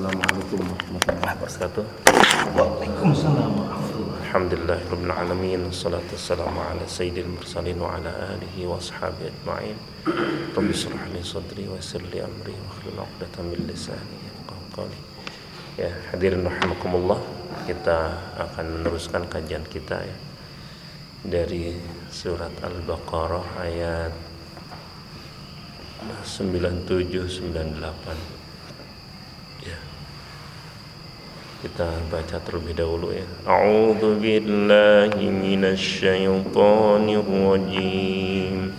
Assalamualaikum warahmatullahi wabarakatuh. Waalaikumsalam Alhamdulillah rabbil alamin wassalatu wassalamu ala sayyidil mursalin wa ala alihi wa ashabihi ajma'in. Rabbi shrah li sadri wa yassir li amri wa hlul 'uqdatam min lisani yafqahu qawli. Ya, hadirin rahimakumullah, kita akan meneruskan kajian kita ya dari surat Al-Baqarah ayat 97 98 kita baca terlebih dahulu ya. A'udzu billahi minasy rajim.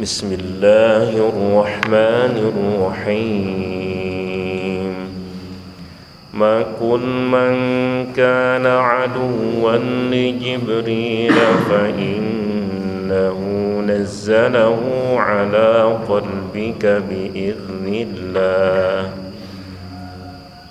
Bismillahirrahmanirrahim. Ma kun man kana aduwwan li Jibril fa innahu nazzalahu ala qalbika bi idznillah.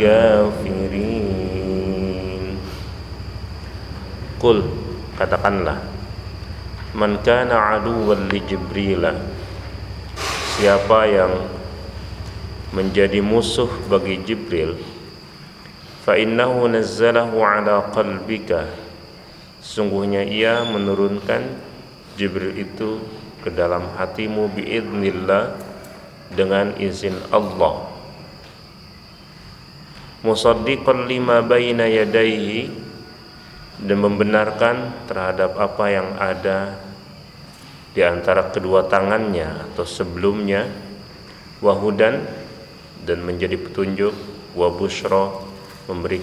للكافرين Qul katakanlah Man kana aduwan li Jibril Siapa yang menjadi musuh bagi Jibril fa innahu nazzalahu ala qalbika sungguhnya ia menurunkan Jibril itu ke dalam hatimu biidnillah dengan izin Allah musaddiqan lima baina yadayhi dan membenarkan terhadap apa yang ada di antara kedua tangannya atau sebelumnya wahudan dan menjadi petunjuk wa busyra memberi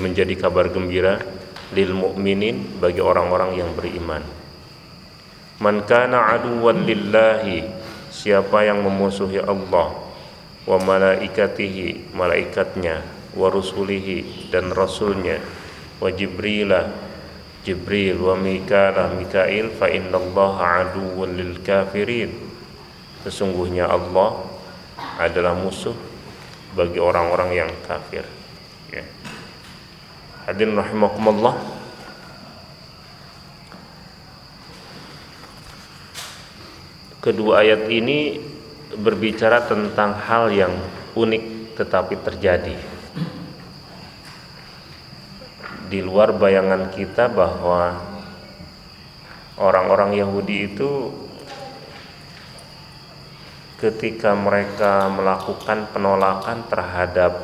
menjadi kabar gembira lil mukminin bagi orang-orang yang beriman. Man kana aduwan lillahi Siapa yang memusuhi Allah Wa malaikatihi Malaikatnya Wa rusulihi dan rasulnya Wa jibrila Jibril wa Mikala Mikail Fa inna Allah aduwan lil kafirin. Sesungguhnya Allah Adalah musuh Bagi orang-orang yang kafir. Ya. Hadirin rahimakumullah. Kedua ayat ini berbicara tentang hal yang unik tetapi terjadi di luar bayangan kita bahwa orang-orang Yahudi itu ketika mereka melakukan penolakan terhadap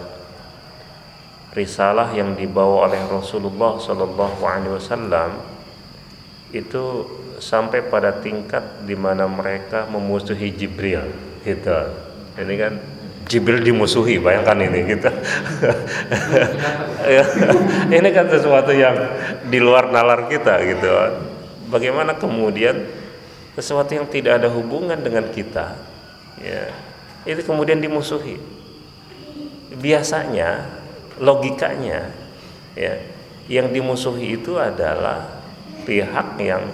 risalah yang dibawa oleh Rasulullah Shallallahu Alaihi Wasallam itu sampai pada tingkat di mana mereka memusuhi Jibril gitu. Ini kan Jibril dimusuhi, bayangkan ini kita. Gitu. ini kan sesuatu yang di luar nalar kita gitu. Bagaimana kemudian sesuatu yang tidak ada hubungan dengan kita, ya, itu kemudian dimusuhi. Biasanya logikanya, ya, yang dimusuhi itu adalah pihak yang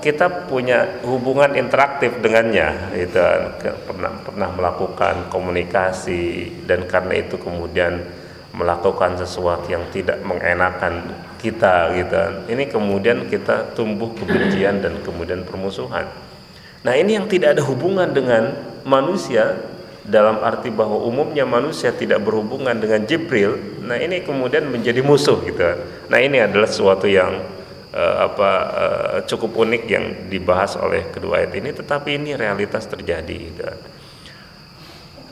kita punya hubungan interaktif dengannya itu pernah pernah melakukan komunikasi dan karena itu kemudian melakukan sesuatu yang tidak mengenakan kita gitu. Ini kemudian kita tumbuh kebencian dan kemudian permusuhan. Nah ini yang tidak ada hubungan dengan manusia dalam arti bahwa umumnya manusia tidak berhubungan dengan Jibril. Nah ini kemudian menjadi musuh gitu. Nah ini adalah sesuatu yang uh, apa uh, cukup unik yang dibahas oleh kedua ayat ini tetapi ini realitas terjadi.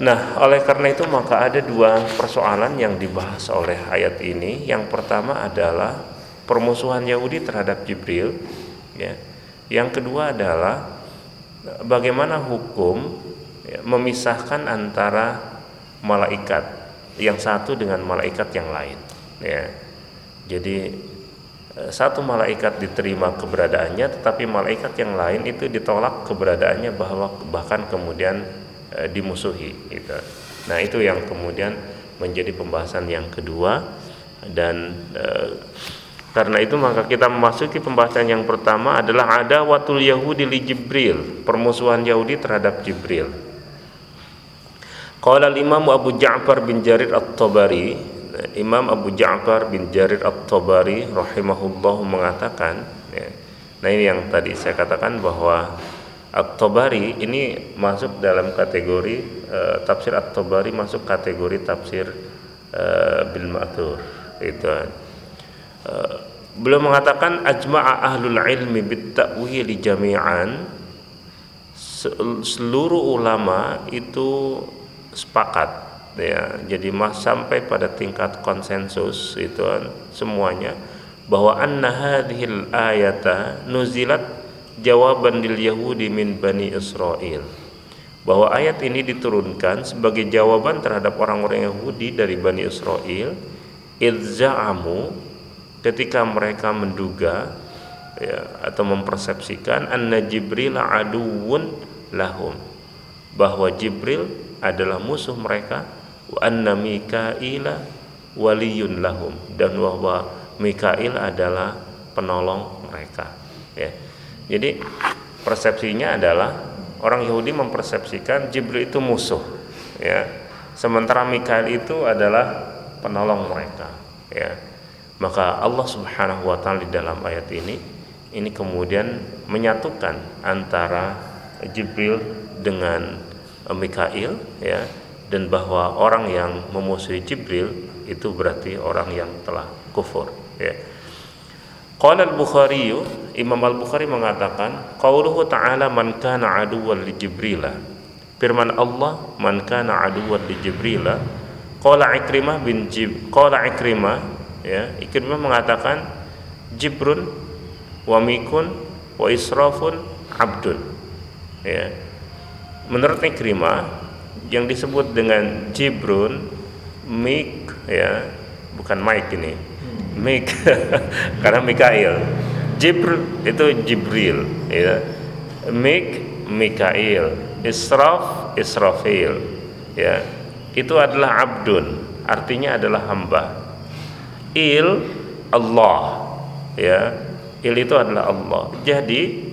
Nah, oleh karena itu maka ada dua persoalan yang dibahas oleh ayat ini. Yang pertama adalah permusuhan Yahudi terhadap Jibril, ya. Yang kedua adalah bagaimana hukum ya, memisahkan antara malaikat yang satu dengan malaikat yang lain, ya. Jadi Eh, satu malaikat diterima keberadaannya tetapi malaikat yang lain itu ditolak keberadaannya bahwa bahkan kemudian e, dimusuhi gitu. Nah, itu yang kemudian menjadi pembahasan yang kedua dan e, karena itu maka kita memasuki pembahasan yang pertama adalah ada watul Yahudi li Jibril, permusuhan Yahudi terhadap Jibril. Qala Imam Abu Ja'far bin Jarir At-Tabari, Imam Abu Ja'far bin Jarir At-Tabari rahimahullah mengatakan, ya, nah ini yang tadi saya katakan bahwa At-Tabari ini masuk dalam kategori uh, tafsir At-Tabari masuk kategori tafsir uh, bil ma'thur itu uh, beliau mengatakan ajma'a ahlul ilmi bit ta'wil jami'an seluruh ulama itu sepakat ya jadi mas sampai pada tingkat konsensus itu semuanya bahwa anna hadhil ayata nuzilat jawaban lil Yahudi min Bani Israel bahwa ayat ini diturunkan sebagai jawaban terhadap orang-orang Yahudi dari Bani Israel idza'amu ketika mereka menduga ya, atau mempersepsikan anna Jibril aduwwun lahum bahwa Jibril adalah musuh mereka wa anna Mikaila waliyun lahum dan bahwa Mikail adalah penolong mereka ya jadi persepsinya adalah orang Yahudi mempersepsikan Jibril itu musuh, ya. Sementara Mikail itu adalah penolong mereka, ya. Maka Allah Subhanahu wa taala di dalam ayat ini ini kemudian menyatukan antara Jibril dengan Mikail ya dan bahwa orang yang memusuhi Jibril itu berarti orang yang telah kufur ya. Qala al-Bukhari Imam al-Bukhari mengatakan qauluhu ta'ala man kana aduwwan li Jibril firman Allah man kana aduwwan li Jibril qala Ikrimah bin Jib qala Ikrimah ya Ikrimah mengatakan Jibrun wa mikun wa israfun abdun. Ya. Menurut Ikrimah yang disebut dengan Jibrun Mik ya bukan Mike ini. Mik karena Mikail. Jibril itu Jibril ya. Mik Mikail. Israf Israfil ya. Itu adalah abdun artinya adalah hamba. Il Allah ya. Il itu adalah Allah. Jadi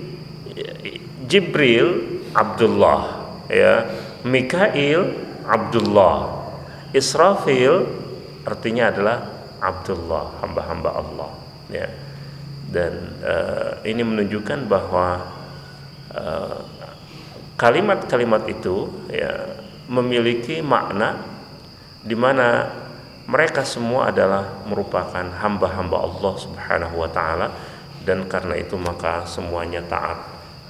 Jibril Abdullah ya Mikail Abdullah. Israfil artinya adalah Abdullah hamba-hamba Allah ya. Dan uh, ini menunjukkan bahwa eh, kalimat-kalimat uh, itu ya memiliki makna di mana mereka semua adalah merupakan hamba-hamba Allah Subhanahu wa taala. Dan karena itu maka semuanya taat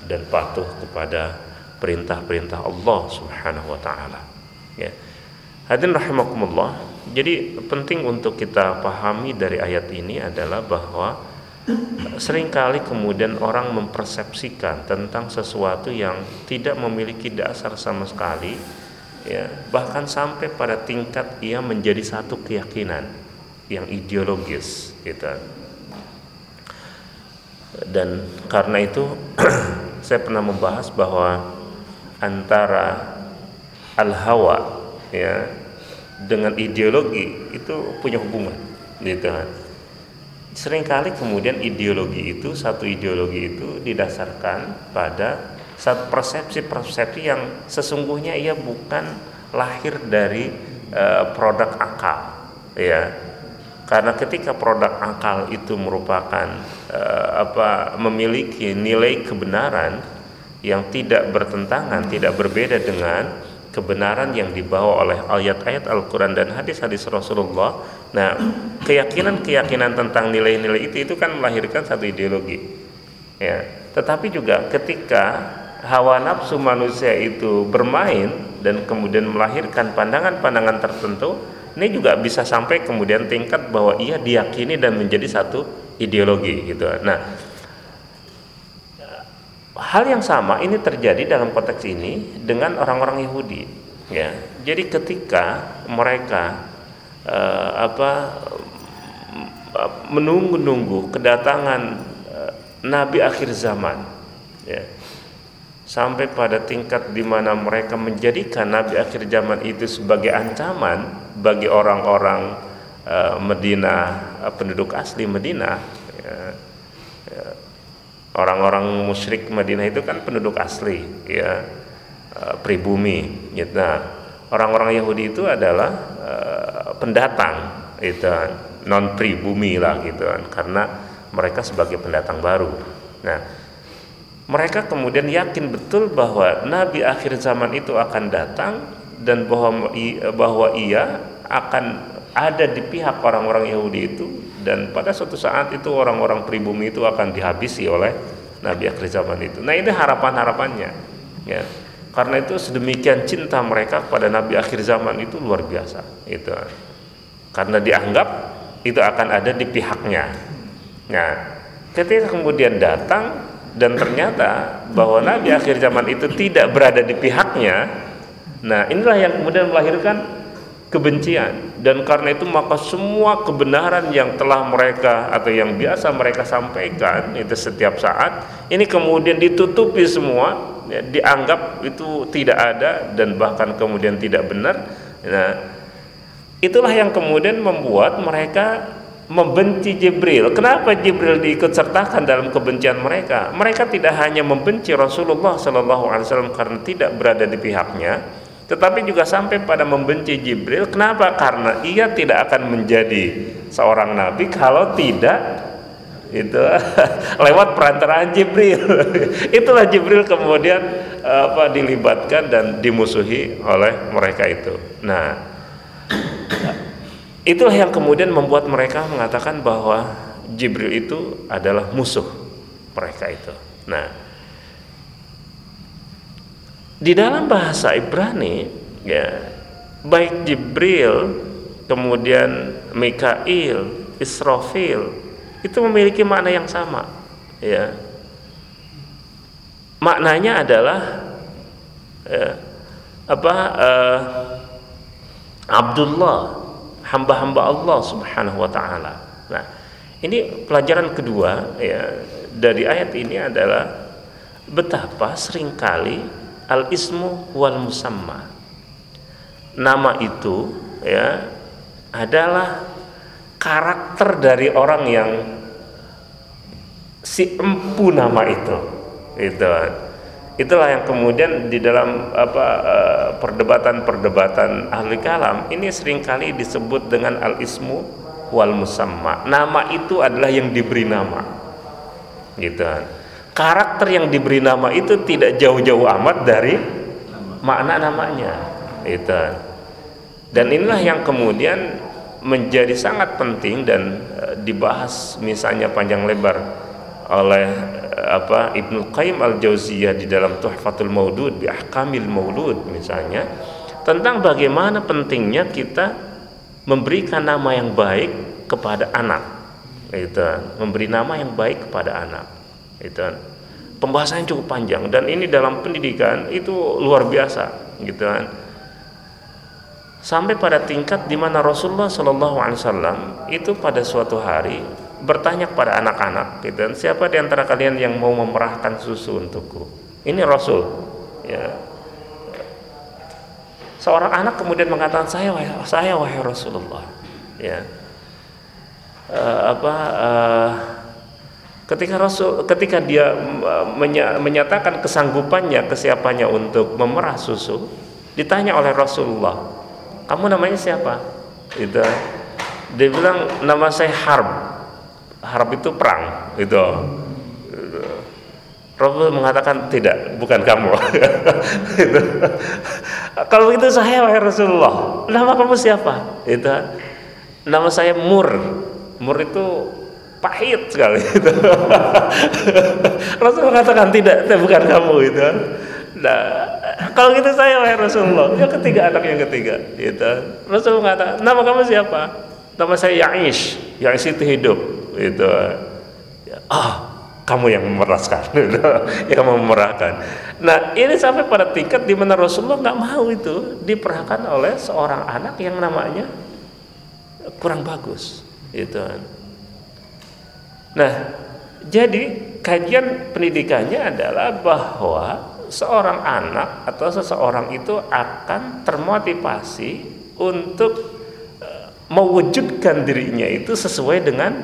dan patuh kepada perintah-perintah Allah Subhanahu wa taala. Ya. Hadirin rahimakumullah jadi penting untuk kita pahami dari ayat ini adalah bahwa sering kali kemudian orang mempersepsikan tentang sesuatu yang tidak memiliki dasar sama sekali ya. Bahkan sampai pada tingkat ia menjadi satu keyakinan yang ideologis gitu. Dan karena itu saya pernah membahas bahwa antara al-hawa ya dengan ideologi itu punya hubungan gitu kan sering kali kemudian ideologi itu satu ideologi itu didasarkan pada satu persepsi-persepsi yang sesungguhnya ia bukan lahir dari uh, produk akal ya. Karena ketika produk akal itu merupakan uh, apa memiliki nilai kebenaran yang tidak bertentangan tidak berbeda dengan kebenaran yang dibawa oleh ayat-ayat Al-Quran dan hadis-hadis Rasulullah. Nah, keyakinan-keyakinan tentang nilai-nilai itu itu kan melahirkan satu ideologi. Ya, tetapi juga ketika hawa nafsu manusia itu bermain dan kemudian melahirkan pandangan-pandangan tertentu, ini juga bisa sampai kemudian tingkat bahwa ia diyakini dan menjadi satu ideologi gitu. Nah, Hal yang sama ini terjadi dalam konteks ini dengan orang-orang Yahudi, ya. Jadi ketika mereka uh, apa menunggu-nunggu kedatangan uh, nabi akhir zaman, ya. sampai pada tingkat di mana mereka menjadikan nabi akhir zaman itu sebagai ancaman bagi orang-orang uh, Medina penduduk asli Medina orang-orang musyrik Madinah itu kan penduduk asli ya uh, pribumi gitu. Nah orang-orang Yahudi itu adalah uh, pendatang itu non pribumi lah gitu. Kan karena mereka sebagai pendatang baru. Nah mereka kemudian yakin betul bahwa nabi akhir zaman itu akan datang dan bahwa bahwa ia akan ada di pihak orang-orang Yahudi itu dan pada suatu saat itu orang-orang pribumi itu akan dihabisi oleh nabi akhir zaman itu. Nah, ini harapan-harapannya. Ya. Karena itu sedemikian cinta mereka kepada nabi akhir zaman itu luar biasa. Itu. Karena dianggap itu akan ada di pihaknya. Nah, ketika kemudian datang dan ternyata bahwa nabi akhir zaman itu tidak berada di pihaknya nah inilah yang kemudian melahirkan kebencian dan karena itu maka semua kebenaran yang telah mereka atau yang biasa mereka sampaikan itu setiap saat ini kemudian ditutupi semua ya, dianggap itu tidak ada dan bahkan kemudian tidak benar nah itulah yang kemudian membuat mereka membenci Jibril. Kenapa Jibril diikut sertakan dalam kebencian mereka? Mereka tidak hanya membenci Rasulullah Shallallahu Alaihi Wasallam karena tidak berada di pihaknya, tetapi juga sampai pada membenci Jibril. Kenapa? Karena ia tidak akan menjadi seorang nabi kalau tidak itu lewat perantaraan Jibril. Itulah Jibril kemudian apa dilibatkan dan dimusuhi oleh mereka itu. Nah, Itulah yang kemudian membuat mereka mengatakan bahwa Jibril itu adalah musuh mereka itu. Nah, di dalam bahasa Ibrani ya baik Jibril kemudian Mikail, Israfil itu memiliki makna yang sama ya. Maknanya adalah ya, apa uh, Abdullah hamba-hamba Allah Subhanahu wa taala. Nah, ini pelajaran kedua ya dari ayat ini adalah betapa sering kali al-ismu wal musamma. Nama itu ya adalah karakter dari orang yang si empu nama itu. Itu itulah yang kemudian di dalam apa eh, perdebatan-perdebatan ahli kalam ini sering kali disebut dengan al ismu wal musamma nama itu adalah yang diberi nama gitu karakter yang diberi nama itu tidak jauh-jauh amat dari makna namanya. Itu. Dan inilah yang kemudian menjadi sangat penting dan eh, dibahas misalnya panjang lebar oleh apa Ibnu Qayyim al-Jauziyah di dalam Tuhfatul Maudud bi Ahkamil Maulud misalnya tentang bagaimana pentingnya kita memberikan nama yang baik kepada anak. Itu. Memberi nama yang baik kepada anak itu pembahasannya cukup panjang dan ini dalam pendidikan itu luar biasa gitu kan. Sampai pada tingkat di mana Rasulullah Shallallahu Alaihi Wasallam itu pada suatu hari bertanya kepada anak-anak gitu dan siapa di antara kalian yang mau memerahkan susu untukku? Ini Rasul ya. Seorang anak kemudian mengatakan saya wahai saya wahai Rasulullah ya. Uh, apa uh, ketika Rasul ketika dia menyatakan kesanggupannya kesiapannya untuk memerah susu ditanya oleh Rasulullah kamu namanya siapa? Itu dia bilang nama saya Harb. Harap itu perang itu. Rasul mengatakan tidak bukan kamu. Itu. kalau itu saya wahai Rasulullah nama kamu siapa? Itu nama saya Mur. Mur itu pahit sekali itu. Rasul mengatakan tidak itu bukan kamu itu nah kalau gitu saya wahai Rasulullah yang ketiga anak yang ketiga itu Rasul mengatakan nama kamu siapa? Nama saya Ya'ish. Ya'ish itu hidup itu ah kamu yang memeraskan gitu. yang memerahkan. Nah ini sampai pada tingkat di mana Rasulullah nggak mau itu diperahkan oleh seorang anak yang namanya kurang bagus itu nah jadi kajian pendidikannya adalah bahwa seorang anak atau seseorang itu akan termotivasi untuk eh, mewujudkan dirinya itu sesuai dengan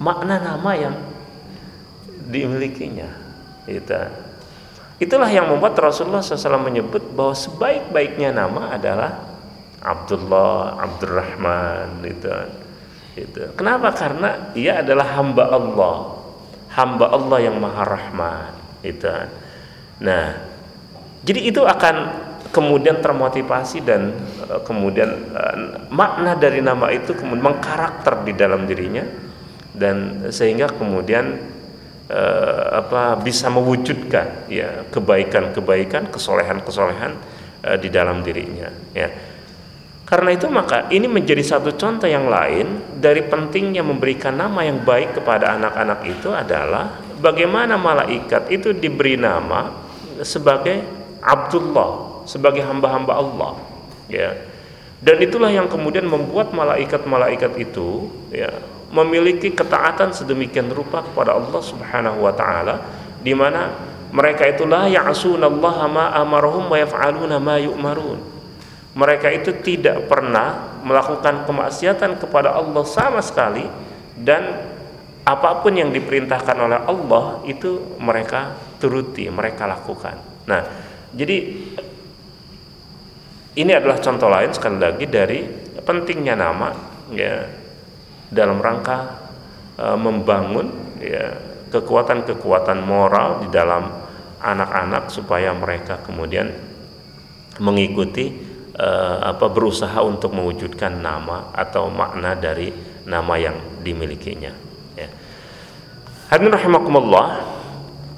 makna nama yang dimilikinya. Itu. Itulah yang membuat Rasulullah SAW menyebut bahwa sebaik-baiknya nama adalah Abdullah, Abdurrahman, itu. Itu. Kenapa? Karena ia adalah hamba Allah, hamba Allah yang Maha Rahman, itu. Nah, jadi itu akan kemudian termotivasi dan uh, kemudian uh, makna dari nama itu kemudian mengkarakter di dalam dirinya dan sehingga kemudian uh, apa bisa mewujudkan ya kebaikan-kebaikan, kesolehan-kesolehan uh, di dalam dirinya ya. Karena itu maka ini menjadi satu contoh yang lain dari pentingnya memberikan nama yang baik kepada anak-anak itu adalah bagaimana malaikat itu diberi nama sebagai Abdullah, sebagai hamba-hamba Allah, ya. Dan itulah yang kemudian membuat malaikat-malaikat itu ya memiliki ketaatan sedemikian rupa kepada Allah Subhanahu wa taala di mana mereka itu la ya'sunallaha ma amarahum wa yaf'aluna ma yu'marun. Mereka itu tidak pernah melakukan kemaksiatan kepada Allah sama sekali dan apa pun yang diperintahkan oleh Allah itu mereka turuti, mereka lakukan. Nah, jadi ini adalah contoh lain sekali lagi dari pentingnya nama ya dalam rangka e, membangun ya kekuatan-kekuatan moral di dalam anak-anak supaya mereka kemudian mengikuti e, apa berusaha untuk mewujudkan nama atau makna dari nama yang dimilikinya ya. Hadirin rahimakumullah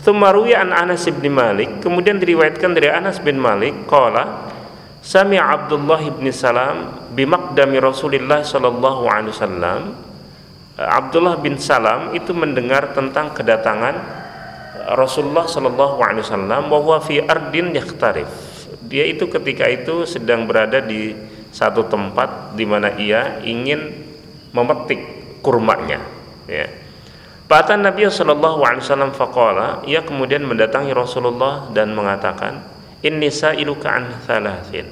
Thumma an Anas bin Malik, kemudian diriwayatkan dari Anas bin Malik qala Sami Abdullah bin Salam bimakdami Rasulullah sallallahu alaihi wasallam Abdullah bin Salam itu mendengar tentang kedatangan Rasulullah sallallahu alaihi wasallam bahwa fi ardin yakhtarif. Dia itu ketika itu sedang berada di satu tempat di mana ia ingin memetik kurmanya ya Batan Nabi Shallallahu Alaihi Wasallam faqala, ia kemudian mendatangi Rasulullah dan mengatakan, Inni sa'iluka an thalathin.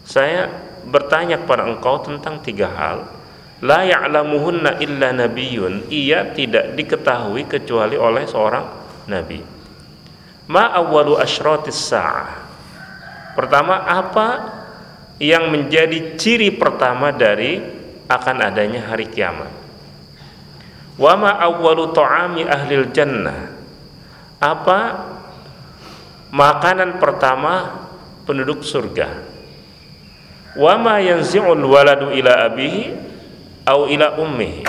Saya bertanya kepada engkau tentang tiga hal. La ya'lamuhunna illa nabiyun. Ia tidak diketahui kecuali oleh seorang nabi. Ma awwalu asyratis sa'ah. Pertama, apa yang menjadi ciri pertama dari akan adanya hari kiamat? Wama awwalu ta'ami ahlil jannah? Apa makanan pertama penduduk surga? Wama yanzi'ul waladu ila abihi au ila ummihi?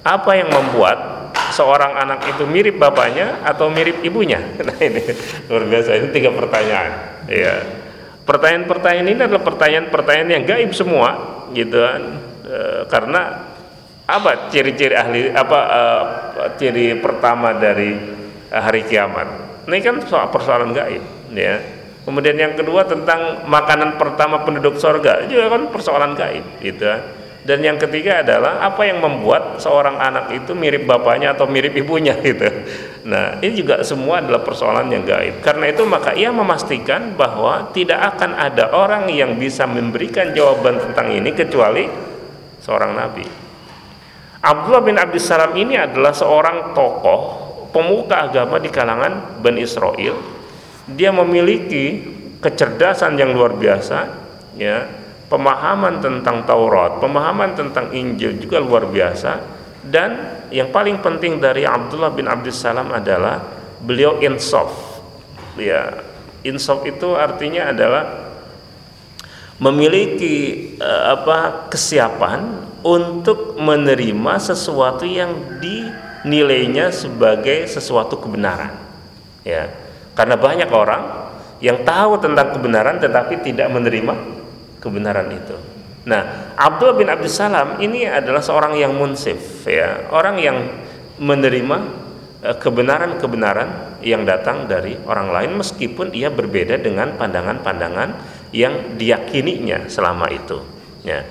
Apa yang membuat seorang anak itu mirip bapaknya atau mirip ibunya? Nah ini luar biasa ini tiga pertanyaan. Ya Pertanyaan-pertanyaan ini adalah pertanyaan-pertanyaan yang gaib semua gitu kan. E, karena apa ciri-ciri ahli apa uh, ciri pertama dari hari kiamat? Ini kan soal persoalan gaib ya. Kemudian yang kedua tentang makanan pertama penduduk sorga juga kan persoalan gaib gitu dan yang ketiga adalah apa yang membuat seorang anak itu mirip bapaknya atau mirip ibunya gitu? Nah ini juga semua adalah persoalan yang gaib. Karena itu maka ia memastikan bahwa tidak akan ada orang yang bisa memberikan jawaban tentang ini kecuali seorang nabi. Abdullah bin Abdussalam ini adalah seorang tokoh pemuka agama di kalangan Bani Israel. Dia memiliki kecerdasan yang luar biasa, ya, pemahaman tentang Taurat, pemahaman tentang Injil juga luar biasa. Dan yang paling penting dari Abdullah bin Abdussalam adalah beliau insaf. Ya, insaf itu artinya adalah memiliki uh, apa kesiapan untuk menerima sesuatu yang dinilainya sebagai sesuatu kebenaran. Ya. Karena banyak orang yang tahu tentang kebenaran tetapi tidak menerima kebenaran itu. Nah, Abdul bin Abdussalam ini adalah seorang yang munsif ya, orang yang menerima eh, kebenaran-kebenaran yang datang dari orang lain meskipun ia berbeda dengan pandangan-pandangan yang diyakininya selama itu. Ya.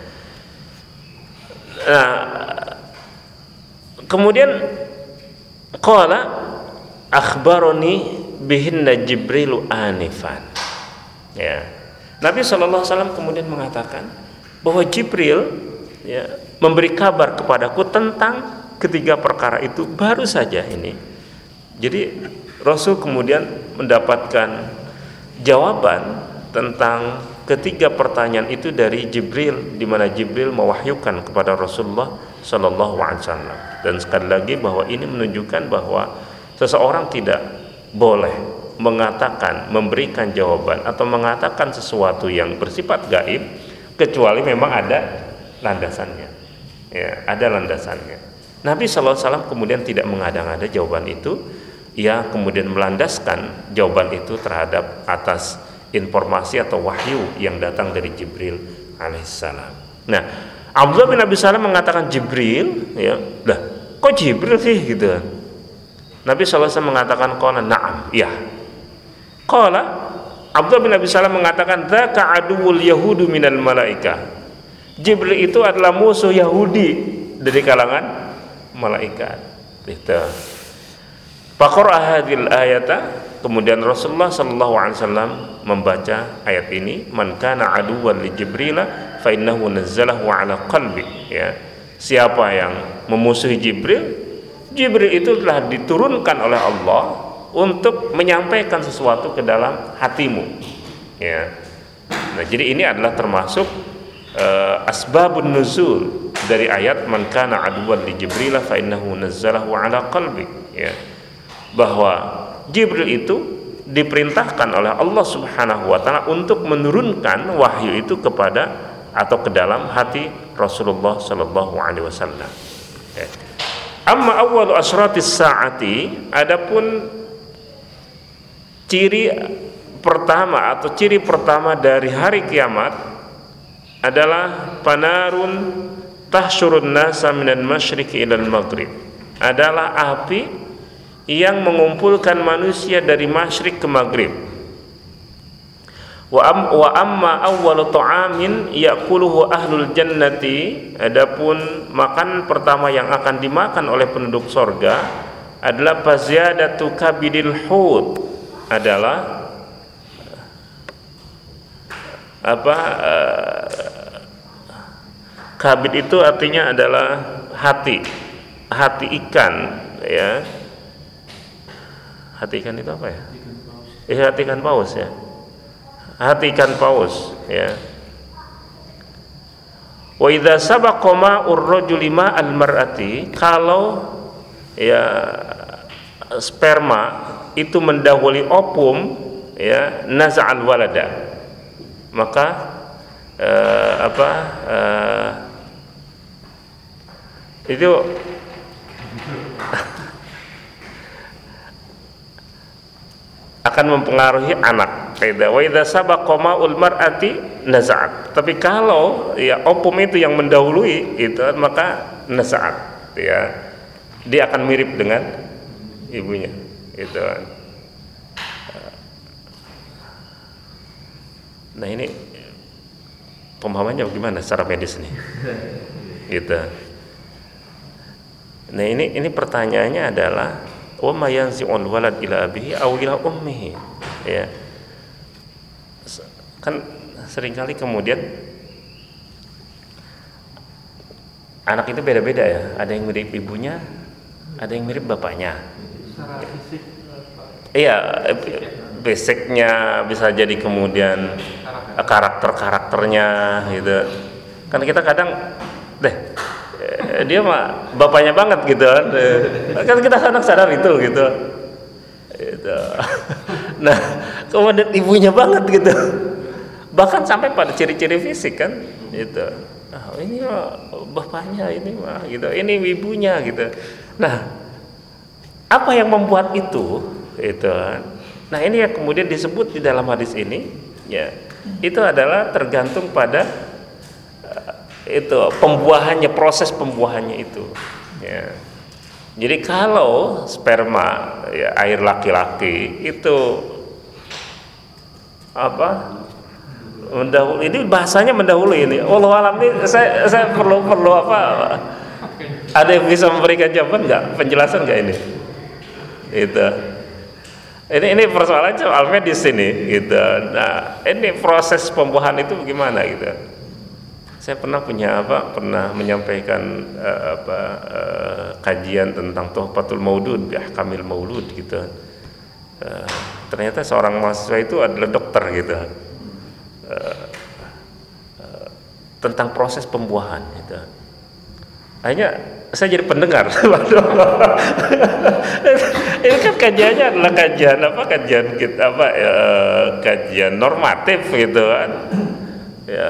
Nah, kemudian qala akhbaroni bihinna Jibrilu anifan. Ya. Nabi SAW kemudian mengatakan bahwa Jibril ya, memberi kabar kepadaku tentang ketiga perkara itu baru saja ini. Jadi Rasul kemudian mendapatkan jawaban tentang ketiga pertanyaan itu dari Jibril di mana Jibril mewahyukan kepada Rasulullah Shallallahu Alaihi Wasallam dan sekali lagi bahwa ini menunjukkan bahwa seseorang tidak boleh mengatakan memberikan jawaban atau mengatakan sesuatu yang bersifat gaib kecuali memang ada landasannya ya ada landasannya Nabi Wasallam kemudian tidak mengada-ngada jawaban itu ia kemudian melandaskan jawaban itu terhadap atas informasi atau wahyu yang datang dari Jibril alaihissalam. Nah, Abdullah bin Abi Salam mengatakan Jibril, ya, dah, kok Jibril sih gitu? Nabi SAW mengatakan kola na'am, ya. Kola Abdullah bin Abi Salam mengatakan dzaka aduwul yahudu minal malaika. Jibril itu adalah musuh Yahudi dari kalangan malaikat. Gitu. Faqara hadhil ayata kemudian Rasulullah sallallahu alaihi wasallam membaca ayat ini man kana aduwwan li Jibril fa innahu nazzalahu ala qalbi ya siapa yang memusuhi Jibril Jibril itu telah diturunkan oleh Allah untuk menyampaikan sesuatu ke dalam hatimu ya nah jadi ini adalah termasuk uh, asbabun nuzul dari ayat man kana aduwwan li Jibril fa innahu nazzalahu ala qalbi ya bahwa Jibril itu diperintahkan oleh Allah Subhanahu wa taala untuk menurunkan wahyu itu kepada atau ke dalam hati Rasulullah sallallahu alaihi wasallam. Ya. Amma awal asratis saati adapun ciri pertama atau ciri pertama dari hari kiamat adalah panarun tahsyurun nasa minal masyriqi ilal maghrib. Adalah api yang mengumpulkan manusia dari masyrik ke maghrib. Wa, am, wa amma awwalu ta'amin ya'kuluhu ahlul jannati adapun makan pertama yang akan dimakan oleh penduduk sorga adalah faziyadatu kabidil hud adalah apa uh, kabid itu artinya adalah hati hati ikan ya. Hati ikan itu apa ya? Eh hati ikan paus ya. Hati ikan paus ya. Wa idza sabaqa ma'ur rajuli al mar'ati kalau ya sperma itu mendahului opum ya naz'al walada maka eh, apa eh, itu akan mempengaruhi anak. Kaida wa idza sabaqa ma'ul mar'ati naza'at. Tapi kalau ya opum itu yang mendahului itu maka naza'at ya. Dia akan mirip dengan ibunya. Itu Nah, ini pemahamannya bagaimana secara medis nih? Gitu. Nah, ini ini pertanyaannya adalah wa ma yanzi'ul walad ila abihi aw ila ummihi? Ya. Kan sering kali kemudian anak itu beda-beda ya. Ada yang mirip ibunya ada yang mirip bapaknya iya basicnya bisa jadi kemudian karakter. karakternya gitu. Kan kita kadang deh Eh, dia mah bapaknya banget gitu. Kan eh, kan kita anak sadar itu gitu. Itu nah kemudian ibunya banget gitu. Bahkan sampai pada ciri-ciri fisik kan itu oh, ini mah bapaknya ini mah gitu. Ini ibunya gitu. Nah apa yang membuat itu? Itu nah ini yang kemudian disebut di dalam hadis ini ya itu adalah tergantung pada itu pembuahannya proses pembuahannya itu ya. Jadi kalau sperma ya, air laki-laki itu apa mendahului ini bahasanya mendahului ini. Allah alam ini saya saya perlu perlu apa ada yang bisa memberikan jawaban nggak? Penjelasan nggak ini itu ini ini persoalan soal medis ini gitu. Nah ini proses pembuahan itu bagaimana gitu? Saya pernah punya apa pernah menyampaikan uh, apa uh, kajian tentang Tuhfatul Maudud ya Kamil Maulud gitu. Uh, ternyata seorang mahasiswa itu adalah dokter gitu. Uh, uh, tentang proses pembuahan gitu. Akhirnya saya jadi pendengar. ini kan kajiannya adalah kajian apa kajian kita apa ya, kajian normatif gitu kan. Ya,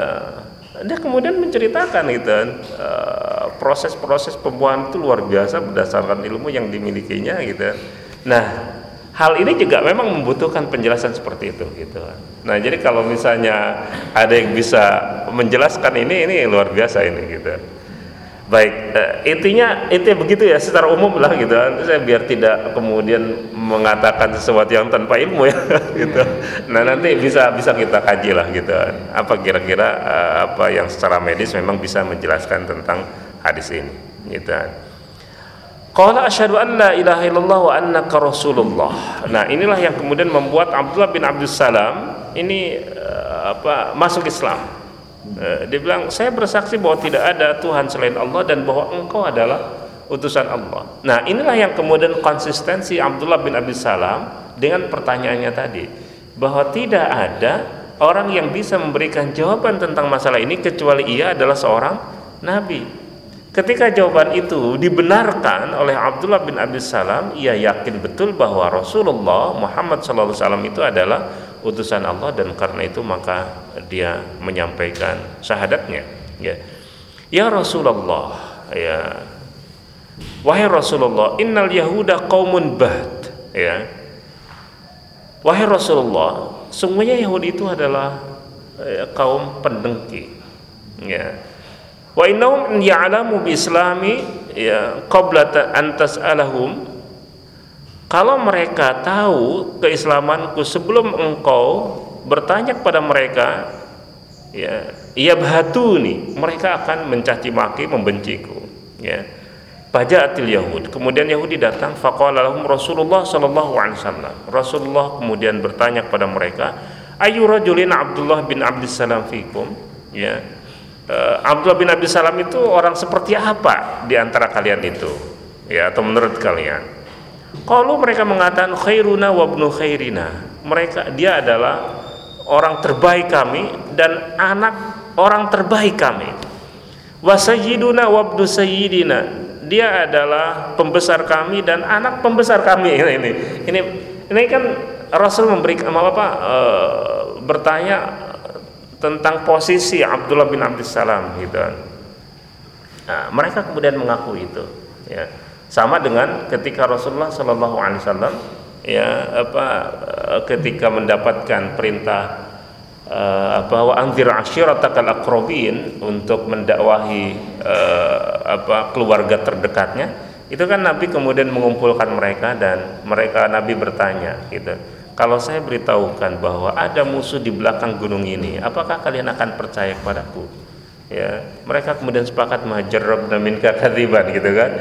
dia kemudian menceritakan gitu kan eh, proses-proses pembuahan itu luar biasa berdasarkan ilmu yang dimilikinya gitu. Nah, hal ini juga memang membutuhkan penjelasan seperti itu gitu. Nah, jadi kalau misalnya ada yang bisa menjelaskan ini ini luar biasa ini gitu. Baik, uh, intinya itu begitu ya secara umum lah gitu. Saya biar tidak kemudian mengatakan sesuatu yang tanpa ilmu ya gitu. Nah nanti bisa bisa kita kaji lah gitu. Apa kira-kira uh, apa yang secara medis memang bisa menjelaskan tentang hadis ini gitu. Qala asyhadu an la ilaha illallah wa annaka rasulullah. Nah, inilah yang kemudian membuat Abdullah bin Abdul Salam ini uh, apa masuk Islam Eh, dia bilang saya bersaksi bahwa tidak ada Tuhan selain Allah dan bahwa engkau adalah utusan Allah. Nah inilah yang kemudian konsistensi Abdullah bin Abi Salam dengan pertanyaannya tadi bahwa tidak ada orang yang bisa memberikan jawaban tentang masalah ini kecuali ia adalah seorang nabi. Ketika jawaban itu dibenarkan oleh Abdullah bin Abi Salam, ia yakin betul bahwa Rasulullah Muhammad SAW itu adalah utusan Allah dan karena itu maka dia menyampaikan syahadatnya. Ya. Ya Rasulullah ya. Wahai Rasulullah innal yahuda qaumun bahd ya. Wahai Rasulullah semuanya Yahudi itu adalah ya, kaum pendengki ya. Wa innahum ya'lamu bi islami ya qabla an tas'alahum kalau mereka tahu keislamanku sebelum engkau bertanya kepada mereka ya ia nih mereka akan mencaci maki membenciku ya Fajatil Yahud. Kemudian Yahudi datang faqala lahum Rasulullah sallallahu alaihi wasallam. Rasulullah kemudian bertanya kepada mereka, "Ayu rajulin Abdullah bin Abdussalam fikum?" Ya. Uh, Abdullah bin Abdussalam itu orang seperti apa di antara kalian itu? Ya, atau menurut kalian? Kalau mereka mengatakan khairuna wa ibnu khairina, mereka dia adalah orang terbaik kami dan anak orang terbaik kami. Wa sayyiduna wa ibnu sayyidina, dia adalah pembesar kami dan anak pembesar kami. Ini ini ini, ini kan Rasul memberikan apa e, bertanya tentang posisi Abdullah bin Abdus Salam gitu. Nah, mereka kemudian mengaku itu, ya sama dengan ketika Rasulullah Shallallahu Alaihi Wasallam ya apa ketika mendapatkan perintah uh, bahwa anzir asyiratakal akrobin untuk mendakwahi uh, apa keluarga terdekatnya itu kan Nabi kemudian mengumpulkan mereka dan mereka Nabi bertanya gitu. Kalau saya beritahukan bahwa ada musuh di belakang gunung ini apakah kalian akan percaya kepadaku? Ya mereka kemudian sepakat majarab min kadziban gitu kan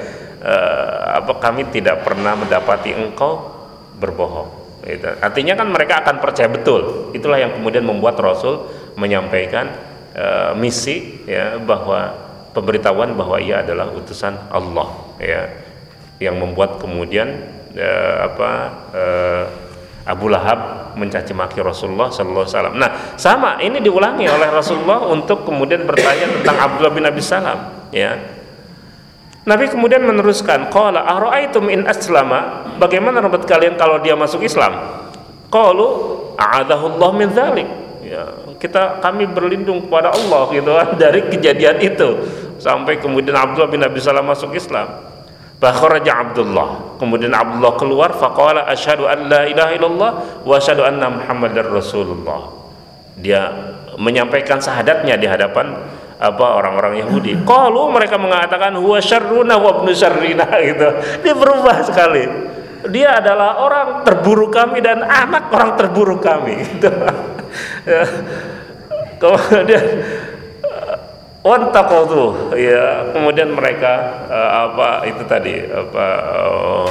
uh, apa kami tidak pernah mendapati engkau berbohong gitu. artinya kan mereka akan percaya betul itulah yang kemudian membuat Rasul menyampaikan uh, misi ya bahwa pemberitahuan bahwa ia adalah utusan Allah ya yang membuat kemudian uh, apa uh, Abu Lahab mencaci maki Rasulullah Sallallahu Alaihi Wasallam. Nah, sama ini diulangi oleh Rasulullah untuk kemudian bertanya tentang Abdullah bin Abi Salam, ya Nabi kemudian meneruskan, "Qala ara'aitum in aslama?" Bagaimana menurut kalian kalau dia masuk Islam? Qalu a'adahu Allah min dzalik. Ya, kita kami berlindung kepada Allah gitu kan dari kejadian itu sampai kemudian Abdullah bin Abi Salam masuk Islam. Bakharaja Abdullah. Kemudian Abdullah keluar faqala asyhadu an la ilaha illallah wa asyhadu anna Muhammadar Rasulullah. Dia menyampaikan syahadatnya di hadapan apa orang-orang Yahudi. Kalau mereka mengatakan huwa syarruna wa ibnu syarrina gitu. Dia berubah sekali. Dia adalah orang terburuk kami dan anak orang terburuk kami gitu. Ya. Kemudian wantaqadu ya kemudian mereka uh, apa itu tadi apa uh,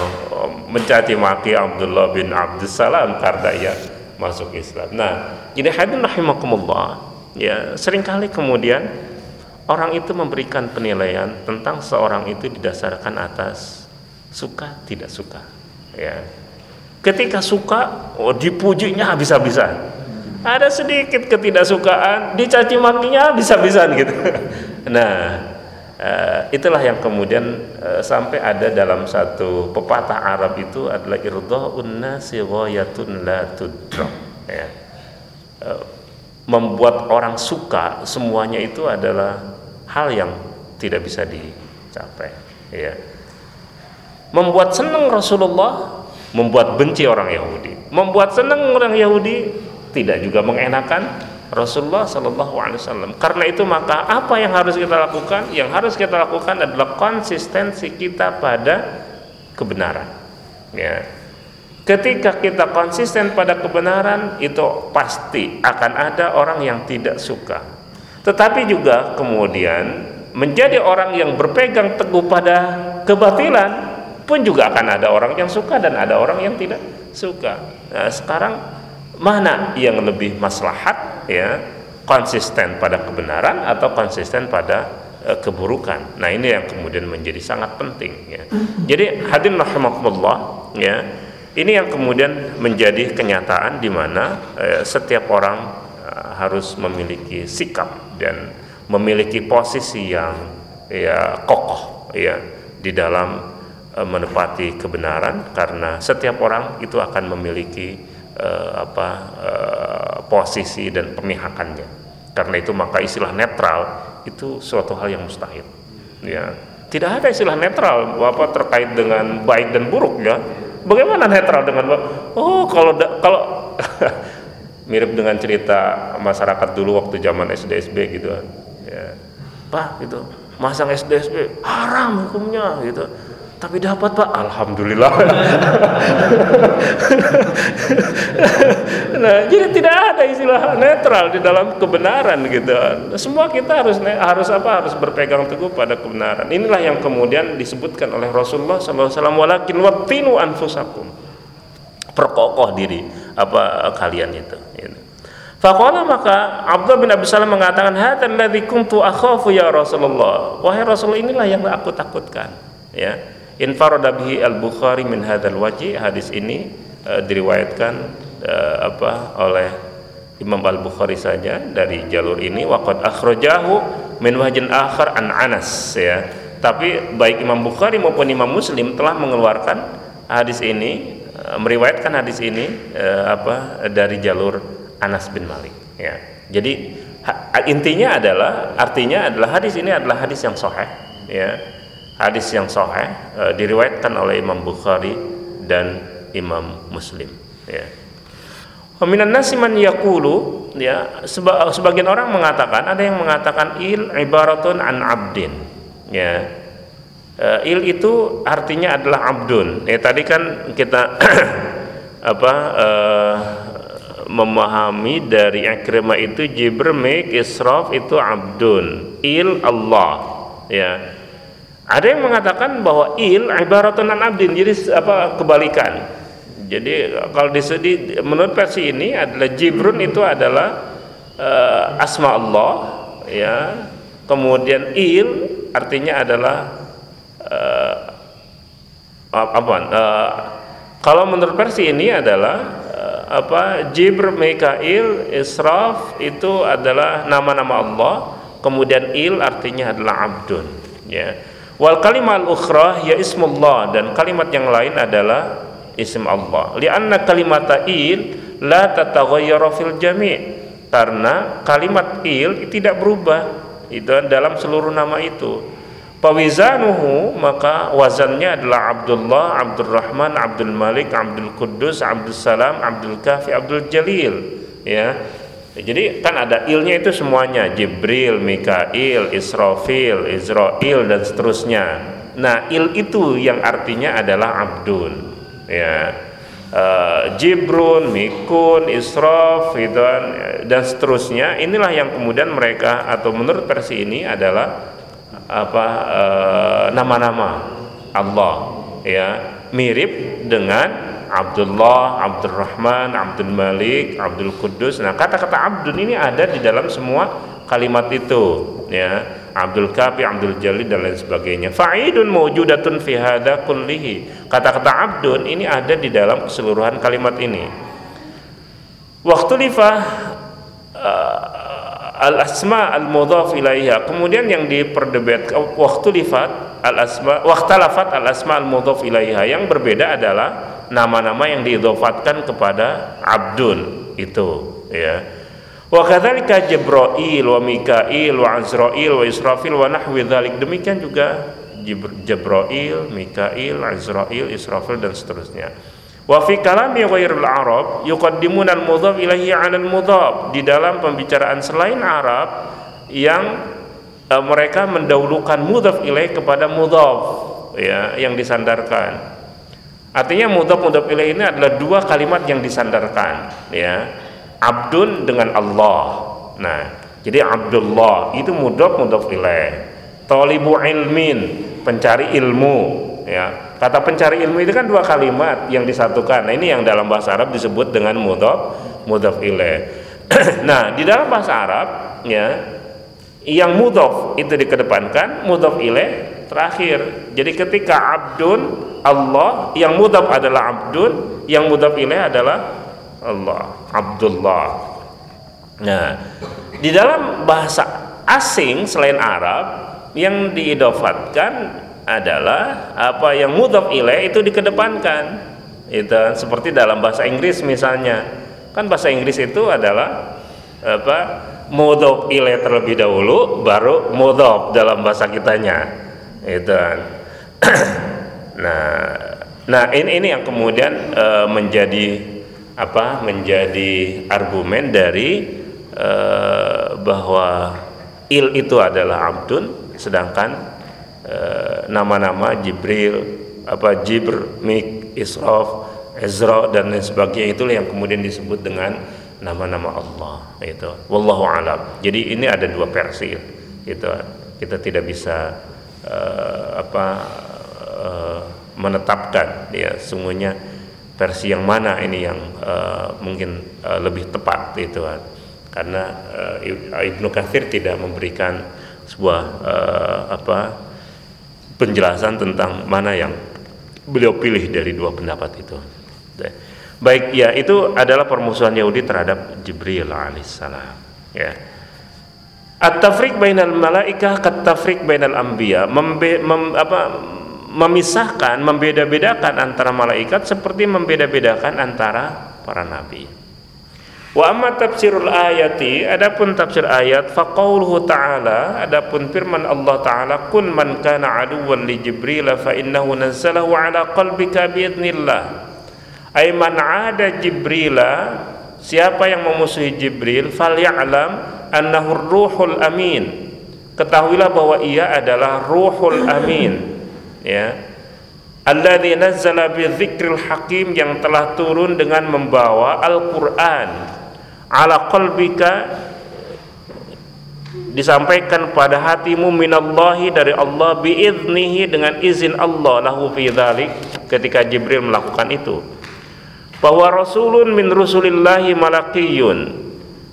mencaci maki Abdullah bin Abdussalam karena ia masuk Islam. Nah, jadi hadirin rahimakumullah, ya sering kali kemudian orang itu memberikan penilaian tentang seorang itu didasarkan atas suka tidak suka, ya. Ketika suka, oh dipujinya habis-habisan. Ada sedikit ketidaksukaan, dicaci makinya habis-habisan gitu. Nah, Uh, itulah yang kemudian uh, sampai ada dalam satu pepatah Arab itu adalah irdhaun nasi ghayatun la tudrak ya. Membuat orang suka semuanya itu adalah hal yang tidak bisa dicapai ya. Membuat senang Rasulullah membuat benci orang Yahudi. Membuat senang orang Yahudi tidak juga mengenakan Rasulullah Shallallahu Alaihi Wasallam. Karena itu maka apa yang harus kita lakukan? Yang harus kita lakukan adalah konsistensi kita pada kebenaran. Ya. Ketika kita konsisten pada kebenaran, itu pasti akan ada orang yang tidak suka. Tetapi juga kemudian menjadi orang yang berpegang teguh pada kebatilan pun juga akan ada orang yang suka dan ada orang yang tidak suka. Nah, sekarang mana yang lebih maslahat ya konsisten pada kebenaran atau konsisten pada e, keburukan nah ini yang kemudian menjadi sangat penting ya jadi hadirin rahimakumullah ya ini yang kemudian menjadi kenyataan di mana e, setiap orang e, harus memiliki sikap dan memiliki posisi yang ya kokoh ya di dalam e, menepati kebenaran karena setiap orang itu akan memiliki uh, apa uh, posisi dan pemihakannya. Karena itu maka istilah netral itu suatu hal yang mustahil. Ya, tidak ada istilah netral apa terkait dengan baik dan buruk ya. Bagaimana netral dengan oh kalau da, kalau mirip dengan cerita masyarakat dulu waktu zaman SD SB gitu ya. Pak gitu, masang SD SB haram hukumnya gitu tapi dapat pak. Alhamdulillah. Nah jadi tidak ada istilah netral di dalam kebenaran gitu. Semua kita harus harus apa? Harus berpegang teguh pada kebenaran. Inilah yang kemudian disebutkan oleh Rasulullah SAW walakin wattinu anfusakum. Perkokoh diri apa kalian itu gitu. Faqala maka Abdullah bin Abi Salam mengatakan hadzal ladzi kuntu akhafu ya Rasulullah. Wahai Rasul inilah yang aku takutkan ya Infarada bihi al-Bukhari min hadzal wajhi hadis ini uh, diriwayatkan uh, apa oleh Imam Al-Bukhari saja dari jalur ini waqad akhrajahu min wajhin akhar an Anas ya. Tapi baik Imam Bukhari maupun Imam Muslim telah mengeluarkan hadis ini uh, meriwayatkan hadis ini uh, apa dari jalur Anas bin Malik ya. Jadi intinya adalah artinya adalah hadis ini adalah hadis yang sahih ya hadis yang sahih e, diriwayatkan oleh Imam Bukhari dan Imam Muslim ya. Minan nasi man yaqulu ya seba, sebagian orang mengatakan ada yang mengatakan il ibaratun an abdin ya. E, il itu artinya adalah abdun. Ya tadi kan kita apa e, memahami dari Ikrimah itu Jibr make israf itu abdun. Il Allah ya ada yang mengatakan bahwa il ibaratun an abdin, jadi apa kebalikan. Jadi kalau disedi menurut versi ini adalah Jibrun itu adalah uh, asma Allah ya. Kemudian il artinya adalah uh, apa? Uh, kalau menurut versi ini adalah uh, apa? Jibr, Mikail, Israf itu adalah nama-nama Allah. Kemudian il artinya adalah abdun ya Wal kalimat ukhra ya ismullah dan kalimat yang lain adalah isim Allah. Lianna kalimat il la tataghayyara fil jami' karena kalimat il tidak berubah itu dalam seluruh nama itu. Pawizanuhu maka wazannya adalah Abdullah, Abdurrahman, Abdul Malik, Abdul Quddus, Abdul Salam, Abdul Kafi, Abdul Jalil. Ya, jadi kan ada ilnya itu semuanya Jibril, Mikail, Israfil, Israel dan seterusnya. Nah il itu yang artinya adalah abdun. Ya, uh, Jibrun, Mikun, Israf, gitu, dan seterusnya. Inilah yang kemudian mereka atau menurut versi ini adalah apa eh, nama-nama uh, Allah. Ya, mirip dengan Abdullah, Abdurrahman, Abdul Malik, Abdul Kudus. Nah, kata-kata Abdul ini ada di dalam semua kalimat itu, ya. Abdul Kafi, Abdul Jalil dan lain sebagainya. Fa'idun mawjudatun fi hadza kullihi. Kata-kata Abdun ini ada di dalam keseluruhan kalimat ini. Waktu lifah uh, al asma al mudhaf ilaiha. Kemudian yang diperdebat waktu lifat al asma waktalafat al asma al mudhaf ilaiha. Yang berbeda adalah nama-nama yang diidhofatkan kepada abdun itu ya. Wa kadzalika Jibril wa Mikail wa Azrail wa Israfil wa nahwi dzalik. Demikian juga Jibril, Mikail, Azrail, Israfil dan seterusnya. Wa fi kalami ghairil Arab yuqaddimun al-mudhaf ilaihi 'ala al-mudhaf di dalam pembicaraan selain Arab yang uh, mereka mendahulukan mudhaf ilaih kepada mudhaf ya yang disandarkan Artinya mudhaf mudhaf ilaih ini adalah dua kalimat yang disandarkan ya. Abdun dengan Allah. Nah, jadi Abdullah itu mudhaf mudhaf ilaih. Talibu ilmin, pencari ilmu ya. Kata pencari ilmu itu kan dua kalimat yang disatukan. Nah, ini yang dalam bahasa Arab disebut dengan mudhaf mudhaf ilaih. nah, di dalam bahasa Arab ya yang mudhaf itu dikedepankan, mudhaf ilaih terakhir. Jadi ketika abdun Allah yang mudhaf adalah abdun yang mudhaf ilaih adalah Allah Abdullah. Nah di dalam bahasa asing selain Arab yang diidofatkan adalah apa yang mudhaf ilaih itu dikedepankan. Itu seperti dalam bahasa Inggris misalnya. Kan bahasa Inggris itu adalah apa mudhaf ilaih terlebih dahulu baru mudhaf dalam bahasa kitanya itu Nah, nah ini ini yang kemudian e, menjadi apa? Menjadi argumen dari e, bahwa il itu adalah abdun, sedangkan eh, nama-nama Jibril, apa Jibr, Mik, Israf, Ezra dan lain sebagainya itulah yang kemudian disebut dengan nama-nama Allah itu. Wallahu alam. Jadi ini ada dua versi itu. Kita tidak bisa uh, apa uh, menetapkan ya sungguhnya versi yang mana ini yang uh, mungkin uh, lebih tepat itu kan karena uh, Ibnu Katsir tidak memberikan sebuah uh, apa penjelasan tentang mana yang beliau pilih dari dua pendapat itu. Baik, ya itu adalah permusuhan Yahudi terhadap Jibril alaihissalam. Ya. At-tafriq bainal malaikah kat-tafriq bainal anbiya. Membe, mem, apa, memisahkan, membeda-bedakan antara malaikat seperti membeda-bedakan antara para nabi. Wa amma tafsirul ayati adapun tafsir ayat faqauluhu ta'ala adapun firman Allah taala kun man kana aduwwan li jibril fa innahu nazzalahu ala qalbika bi idznillah ay man ada jibrila siapa yang memusuhi jibril falyalam annahu ruhul amin. Ketahuilah bahwa ia adalah ruhul amin. Ya. Alladzi nazzala dzikril hakim yang telah turun dengan membawa Al-Qur'an ala qalbika disampaikan pada hatimu minallahi dari Allah biiznihi dengan izin Allah lahu fi dzalik ketika Jibril melakukan itu. Bahwa rasulun min rusulillahi malakiyun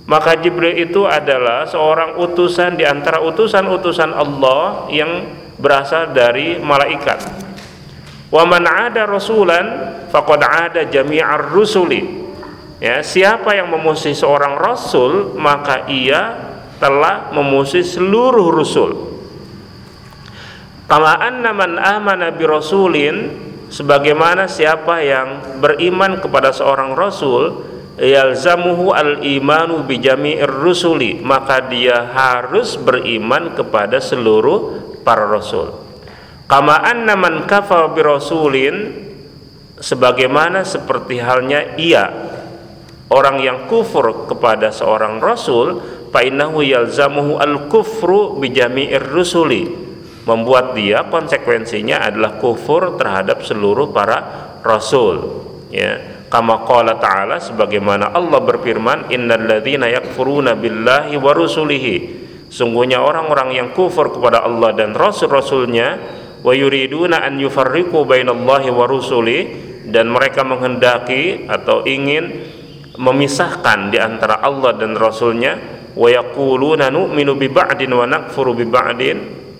maka Jibril itu adalah seorang utusan di antara utusan-utusan Allah yang berasal dari malaikat. Wa man ada rasulan faqad ada jami'ar rusuli. Ya, siapa yang memusuhi seorang rasul, maka ia telah memusuhi seluruh rasul. Kama anna man amana bi rasulin sebagaimana siapa yang beriman kepada seorang rasul yalzamuhu al-imanu bi jami'ir rusuli maka dia harus beriman kepada seluruh para rasul. Kama anna man bi rasulin sebagaimana seperti halnya ia orang yang kufur kepada seorang rasul fa innahu yalzamuhu al kufru bi jami'ir rusuli membuat dia konsekuensinya adalah kufur terhadap seluruh para rasul. Ya kama qala ta'ala sebagaimana Allah berfirman innalladzina yakfuruna billahi wa rusulihi. Sungguhnya orang-orang yang kufur kepada Allah dan Rasul-Rasulnya wa yuriduna an yufarriqu bainallahi wa rusuli dan mereka menghendaki atau ingin memisahkan di antara Allah dan Rasulnya wa yaquluna nu'minu bi ba'din wa nakfuru bi ba'din.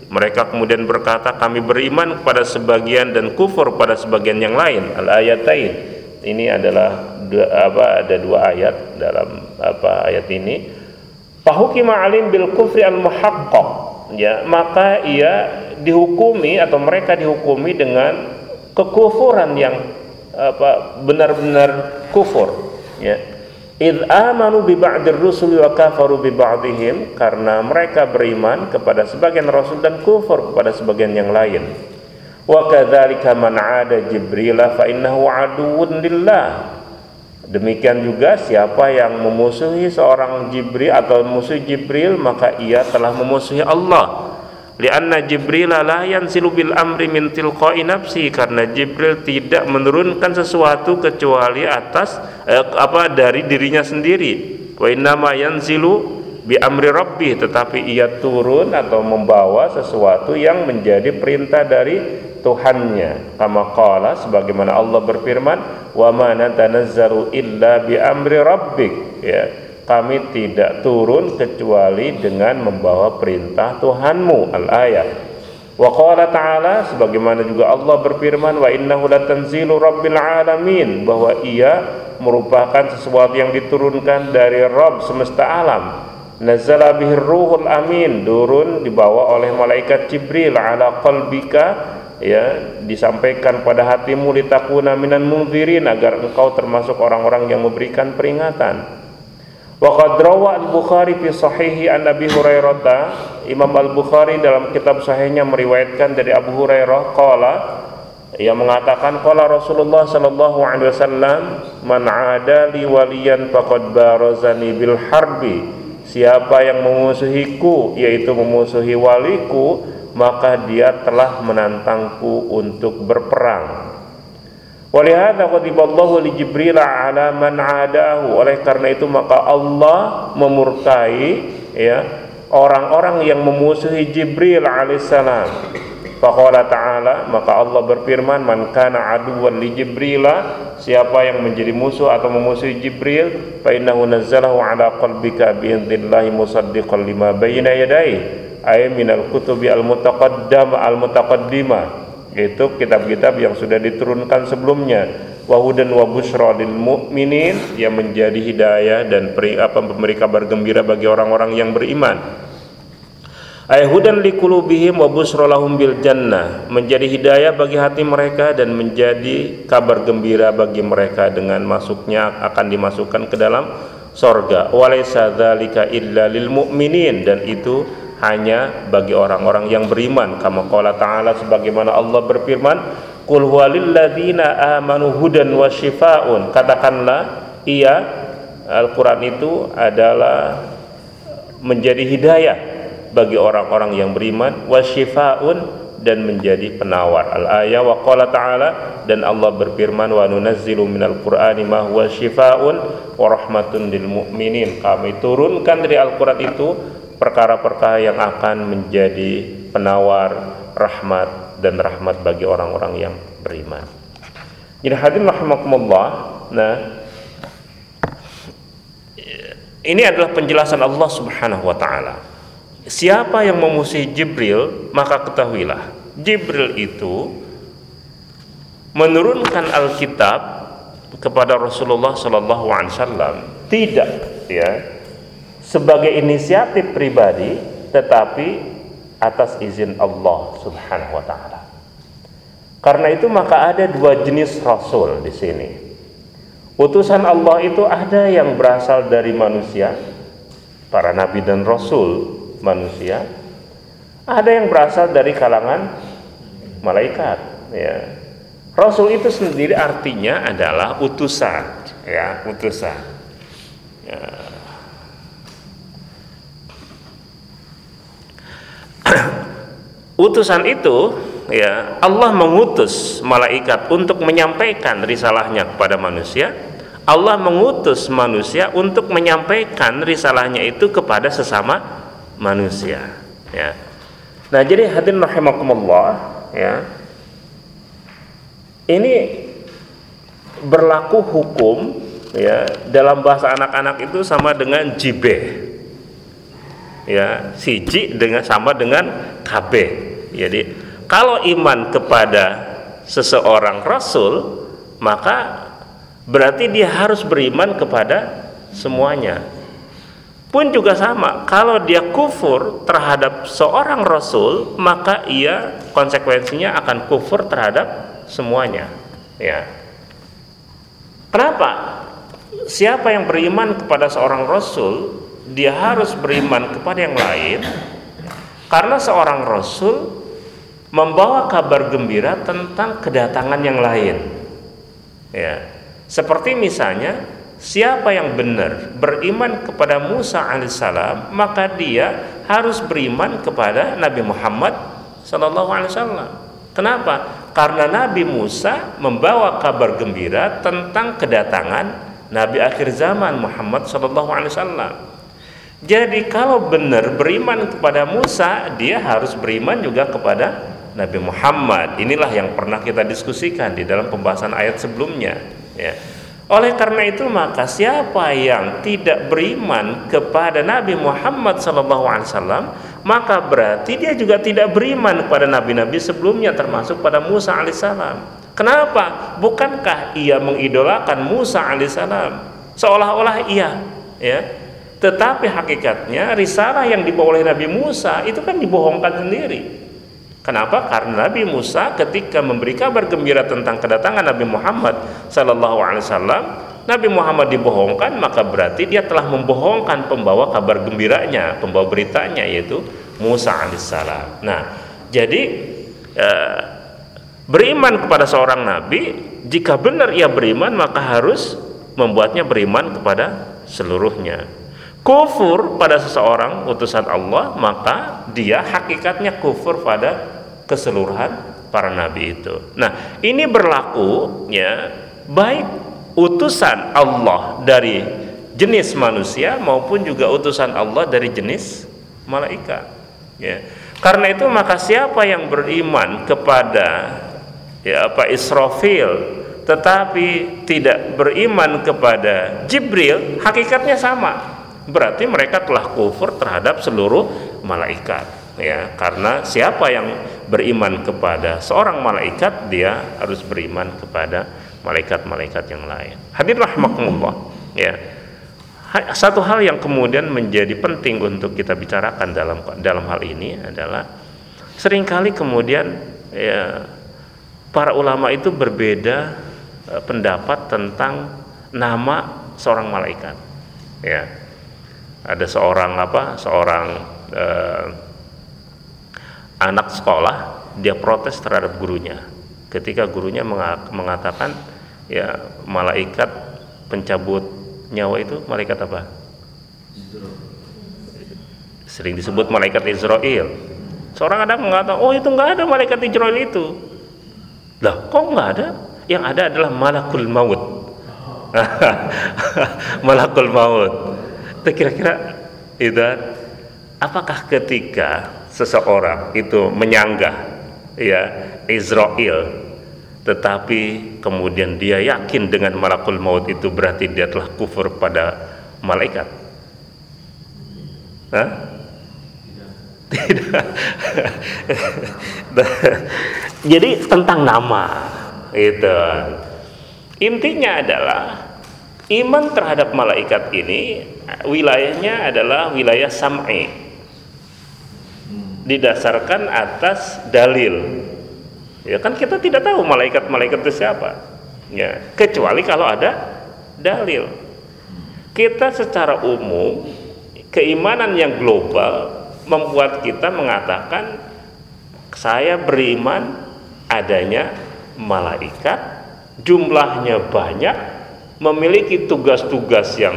Mereka kemudian berkata kami beriman kepada sebagian dan kufur pada sebagian yang lain. Al ayatain ini adalah dua, apa ada dua ayat dalam apa ayat ini. Fahukima alim bil kufri al muhaqqaq ya maka ia dihukumi atau mereka dihukumi dengan kekufuran yang apa benar-benar kufur. Ya. Id amanu bi ba'dir rusuli wa kafaru bi ba'dihim karena mereka beriman kepada sebagian rasul dan kufur kepada sebagian yang lain. Wa kadzalika man 'ada Jibril fa innahu 'aduwwun lillah. Demikian juga siapa yang memusuhi seorang Jibril atau memusuhi Jibril maka ia telah memusuhi Allah lianna Jibril la yanzilu bil amri min tilqa'i nafsi karena Jibril tidak menurunkan sesuatu kecuali atas eh, apa dari dirinya sendiri wa innama yanzilu bi amri rabbi tetapi ia turun atau membawa sesuatu yang menjadi perintah dari Tuhannya kama qala sebagaimana Allah berfirman wa ma natanazzalu illa bi amri rabbik. Ya kami tidak turun kecuali dengan membawa perintah Tuhanmu al-ayat wa qala ta'ala sebagaimana juga Allah berfirman wa innahu latanzilu rabbil alamin bahwa ia merupakan sesuatu yang diturunkan dari Rabb semesta alam. Nazala bihi ruhul amin turun dibawa oleh malaikat Jibril ala qalbika ya disampaikan pada hatimu litakuna minan munzirin agar engkau termasuk orang-orang yang memberikan peringatan. Wa qad rawa Al-Bukhari fi sahihi an Abi Hurairah. Imam Al-Bukhari dalam kitab sahihnya meriwayatkan dari Abu Hurairah qala ia mengatakan qala Rasulullah sallallahu alaihi wasallam man ada li waliyan faqad barazani bil harbi. Siapa yang memusuhiku yaitu memusuhi waliku maka dia telah menantangku untuk berperang Walihada qadiballahu li Jibril ala man adahu. Oleh karena itu maka Allah memurkai ya orang-orang yang memusuhi Jibril alaihissalam. Faqala ta'ala maka Allah berfirman man kana aduwan li Jibril siapa yang menjadi musuh atau memusuhi Jibril fa innahu nazzalahu ala qalbika bi idznillah musaddiqan lima bayna yadayhi ay minal kutubi al mutaqaddam al mutaqaddimah yaitu kitab-kitab yang sudah diturunkan sebelumnya. Wahudan wa busyra lil mu'minin yang menjadi hidayah dan peri, apa memberi kabar gembira bagi orang-orang yang beriman. Ayhudan liqulubihim wa busyra lahum bil jannah menjadi hidayah bagi hati mereka dan menjadi kabar gembira bagi mereka dengan masuknya akan dimasukkan ke dalam sorga. Walaysa dzalika illa lil mu'minin dan itu hanya bagi orang-orang yang beriman. Kama qala ta'ala sebagaimana Allah berfirman qul huwalilladzina amanu hudan wa shifaun. Katakanlah iya Al-Qur'an itu adalah menjadi hidayah bagi orang-orang yang beriman wa shifaun dan menjadi penawar. Al-ayah wa qala ta'ala dan Allah berfirman wa nunazzilu minal qur'ani ma huwa shifaun wa rahmatun lil mu'minin. Kami turunkan dari Al-Qur'an itu perkara-perkara yang akan menjadi penawar rahmat dan rahmat bagi orang-orang yang beriman. Jadi hadirin rahimakumullah, nah ini adalah penjelasan Allah Subhanahu wa taala. Siapa yang memusuhi Jibril, maka ketahuilah, Jibril itu menurunkan Alkitab kepada Rasulullah Sallallahu Alaihi Wasallam tidak ya sebagai inisiatif pribadi tetapi atas izin Allah Subhanahu wa taala. Karena itu maka ada dua jenis rasul di sini. Utusan Allah itu ada yang berasal dari manusia, para nabi dan rasul manusia. Ada yang berasal dari kalangan malaikat, ya. Rasul itu sendiri artinya adalah utusan, ya, utusan. Ya, utusan itu ya Allah mengutus malaikat untuk menyampaikan risalahnya kepada manusia. Allah mengutus manusia untuk menyampaikan risalahnya itu kepada sesama manusia ya. Nah jadi hadirin rahimakumullah ya. Ini berlaku hukum ya dalam bahasa anak-anak itu sama dengan jibe ya siji dengan sama dengan KB jadi kalau iman kepada seseorang rasul maka berarti dia harus beriman kepada semuanya. Pun juga sama kalau dia kufur terhadap seorang rasul maka ia konsekuensinya akan kufur terhadap semuanya. Ya. Kenapa? Siapa yang beriman kepada seorang rasul dia harus beriman kepada yang lain karena seorang rasul membawa kabar gembira tentang kedatangan yang lain. Ya. Seperti misalnya siapa yang benar beriman kepada Musa alaihissalam maka dia harus beriman kepada Nabi Muhammad wasallam. Kenapa? Karena Nabi Musa membawa kabar gembira tentang kedatangan Nabi akhir zaman Muhammad sallallahu alaihi jadi kalau benar beriman kepada Musa, dia harus beriman juga kepada Nabi Muhammad. Inilah yang pernah kita diskusikan di dalam pembahasan ayat sebelumnya. Ya. Oleh karena itu maka siapa yang tidak beriman kepada Nabi Muhammad SAW, maka berarti dia juga tidak beriman kepada nabi-nabi sebelumnya termasuk pada Musa alaihissalam. Kenapa? Bukankah ia mengidolakan Musa alaihissalam? Seolah-olah iya, ya tetapi hakikatnya risalah yang dibawa oleh Nabi Musa itu kan dibohongkan sendiri. Kenapa? Karena Nabi Musa ketika memberi kabar gembira tentang kedatangan Nabi Muhammad Sallallahu Nabi Muhammad dibohongkan, maka berarti dia telah membohongkan pembawa kabar gembiranya, pembawa beritanya yaitu Musa alaihissalam. Nah, jadi eh, beriman kepada seorang nabi, jika benar ia beriman, maka harus membuatnya beriman kepada seluruhnya kufur pada seseorang utusan Allah maka dia hakikatnya kufur pada keseluruhan para nabi itu. Nah, ini berlaku ya baik utusan Allah dari jenis manusia maupun juga utusan Allah dari jenis malaikat. Ya. Karena itu maka siapa yang beriman kepada ya apa Israfil tetapi tidak beriman kepada Jibril, hakikatnya sama berarti mereka telah kufur terhadap seluruh malaikat ya. Karena siapa yang beriman kepada seorang malaikat dia harus beriman kepada malaikat-malaikat yang lain. Hadir rahmatullah ya. Satu hal yang kemudian menjadi penting untuk kita bicarakan dalam dalam hal ini adalah sering kali kemudian ya para ulama itu berbeda eh, pendapat tentang nama seorang malaikat ya ada seorang apa? Seorang eh, anak sekolah dia protes terhadap gurunya. Ketika gurunya mengatakan ya malaikat pencabut nyawa itu malaikat apa? Sering disebut malaikat Israel. Seorang ada mengatakan oh itu nggak ada malaikat Israel itu. Lah kok nggak ada? Yang ada adalah malakul maut. Malakul maut itu kira-kira itu apakah ketika seseorang itu menyanggah ya Israel tetapi kemudian dia yakin dengan malakul maut itu berarti dia telah kufur pada malaikat? Hah? tidak. Jadi tentang nama. Itu. Intinya adalah Iman terhadap malaikat ini wilayahnya adalah wilayah sam'i. Didasarkan atas dalil. Ya kan kita tidak tahu malaikat-malaikat itu siapa. Ya, kecuali kalau ada dalil. Kita secara umum keimanan yang global membuat kita mengatakan saya beriman adanya malaikat jumlahnya banyak memiliki tugas-tugas yang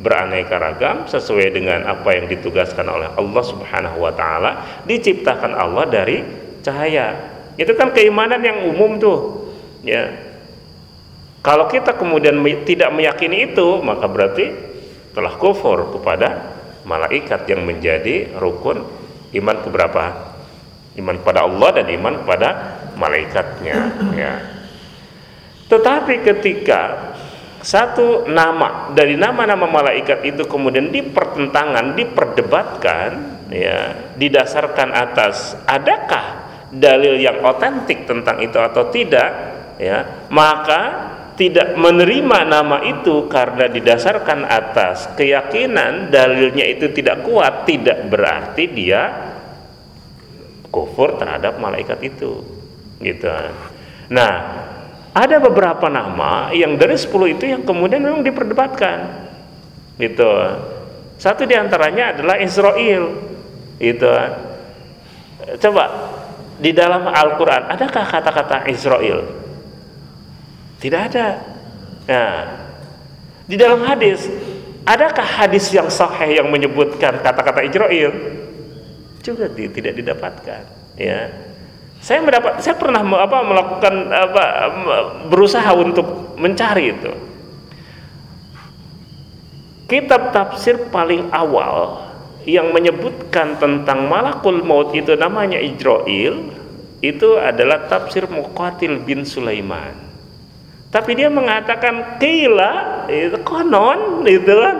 beraneka ragam sesuai dengan apa yang ditugaskan oleh Allah Subhanahu wa taala diciptakan Allah dari cahaya. Itu kan keimanan yang umum tuh ya. Kalau kita kemudian tidak meyakini itu maka berarti telah kufur kepada malaikat yang menjadi rukun iman keberapa? Iman kepada Allah dan iman kepada malaikatnya ya. Tetapi ketika satu nama. Dari nama-nama malaikat itu kemudian dipertentangan diperdebatkan ya didasarkan atas adakah dalil yang otentik tentang itu atau tidak ya maka tidak menerima nama itu karena didasarkan atas keyakinan dalilnya itu tidak kuat tidak berarti dia kufur terhadap malaikat itu. Gitu. Nah ada beberapa nama yang dari 10 itu yang kemudian memang diperdebatkan gitu satu di antaranya adalah Israel itu coba di dalam Al-Quran adakah kata-kata Israel? Tidak ada. Nah, di dalam hadis adakah hadis yang sahih yang menyebutkan kata-kata Israel? Juga tidak didapatkan. Ya, saya mendapat, saya pernah apa melakukan apa berusaha untuk mencari itu. Kitab tafsir paling awal yang menyebutkan tentang malakul maut itu namanya Ijroil itu adalah tafsir Muqatil bin Sulaiman. Tapi dia mengatakan kila itu konon itu kan.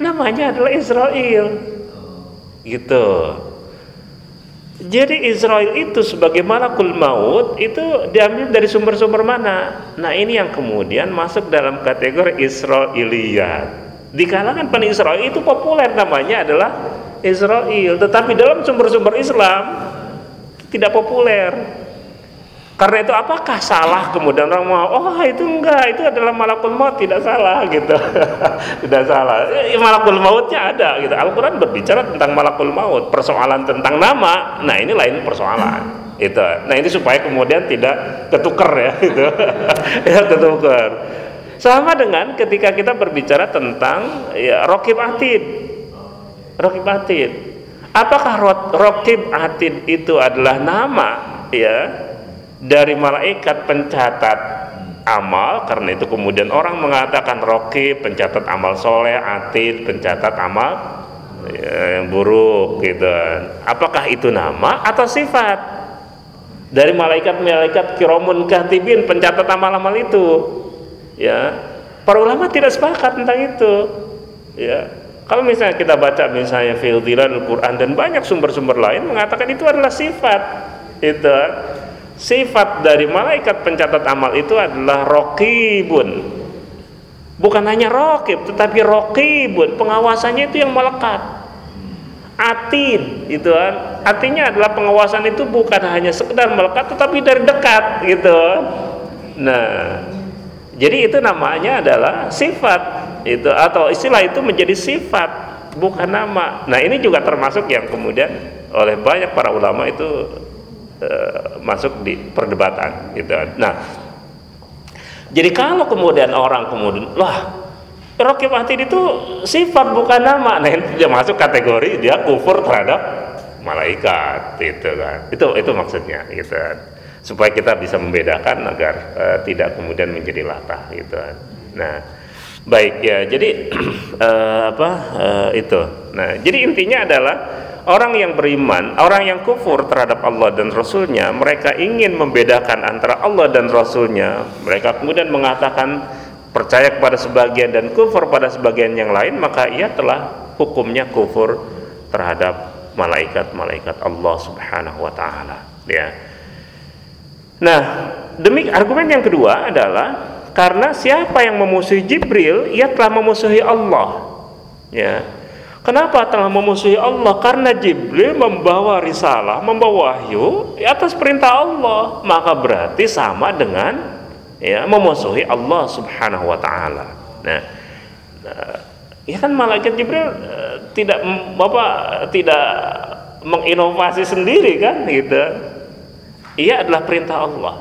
Namanya adalah Israel. Gitu jadi Israel itu sebagai malakul maut itu diambil dari sumber-sumber mana? Nah ini yang kemudian masuk dalam kategori Israiliyat di kalangan Bani Israel itu populer namanya adalah Israel. Tetapi dalam sumber-sumber Islam tidak populer karena itu apakah salah kemudian orang mau oh itu enggak itu adalah malakul maut. Tidak salah gitu. Tidak salah. Ya, malakul mautnya ada gitu. Al-Quran berbicara tentang malakul maut persoalan tentang nama. Nah ini lain persoalan itu nah ini supaya kemudian tidak ketuker ya itu ya ketuker. Sama dengan ketika kita berbicara tentang ya rokib atid. Rokib atid. Apakah rokib atid itu adalah nama? Ya dari malaikat pencatat amal karena itu kemudian orang mengatakan rokib pencatat amal soleh atid pencatat amal ya, yang buruk gitu. Apakah itu nama atau sifat? Dari malaikat-malaikat kiromun katibin pencatat amal-amal itu ya. Para ulama tidak sepakat tentang itu ya. Kalau misalnya kita baca misalnya fildilan Al-Quran dan banyak sumber-sumber lain mengatakan itu adalah sifat itu sifat dari malaikat pencatat amal itu adalah rokibun. Bukan hanya rokib tetapi rokibun. Pengawasannya itu yang melekat. Atid itu kan. Artinya adalah pengawasan itu bukan hanya sekedar melekat tetapi dari dekat gitu. Nah jadi itu namanya adalah sifat itu atau istilah itu menjadi sifat bukan nama. Nah, ini juga termasuk yang kemudian oleh banyak para ulama itu e, masuk di perdebatan gitu. Nah, jadi kalau kemudian orang kemudian lah Rokib Atid itu sifat bukan nama. Nah, itu dia masuk kategori dia kufur terhadap malaikat itu kan. Itu itu maksudnya gitu kan supaya kita bisa membedakan agar uh, tidak kemudian menjadi latah gitu nah baik ya jadi uh, apa uh, itu nah jadi intinya adalah orang yang beriman orang yang kufur terhadap Allah dan Rasulnya mereka ingin membedakan antara Allah dan Rasulnya mereka kemudian mengatakan percaya kepada sebagian dan kufur pada sebagian yang lain maka ia telah hukumnya kufur terhadap malaikat-malaikat Allah Subhanahu wa taala ya Nah, demi argumen yang kedua adalah karena siapa yang memusuhi Jibril, ia telah memusuhi Allah. Ya. Kenapa telah memusuhi Allah? Karena Jibril membawa risalah, membawa wahyu atas perintah Allah, maka berarti sama dengan ya memusuhi Allah Subhanahu wa taala. Nah, nah ya kan malaikat Jibril uh, tidak apa tidak menginovasi sendiri kan gitu ia adalah perintah Allah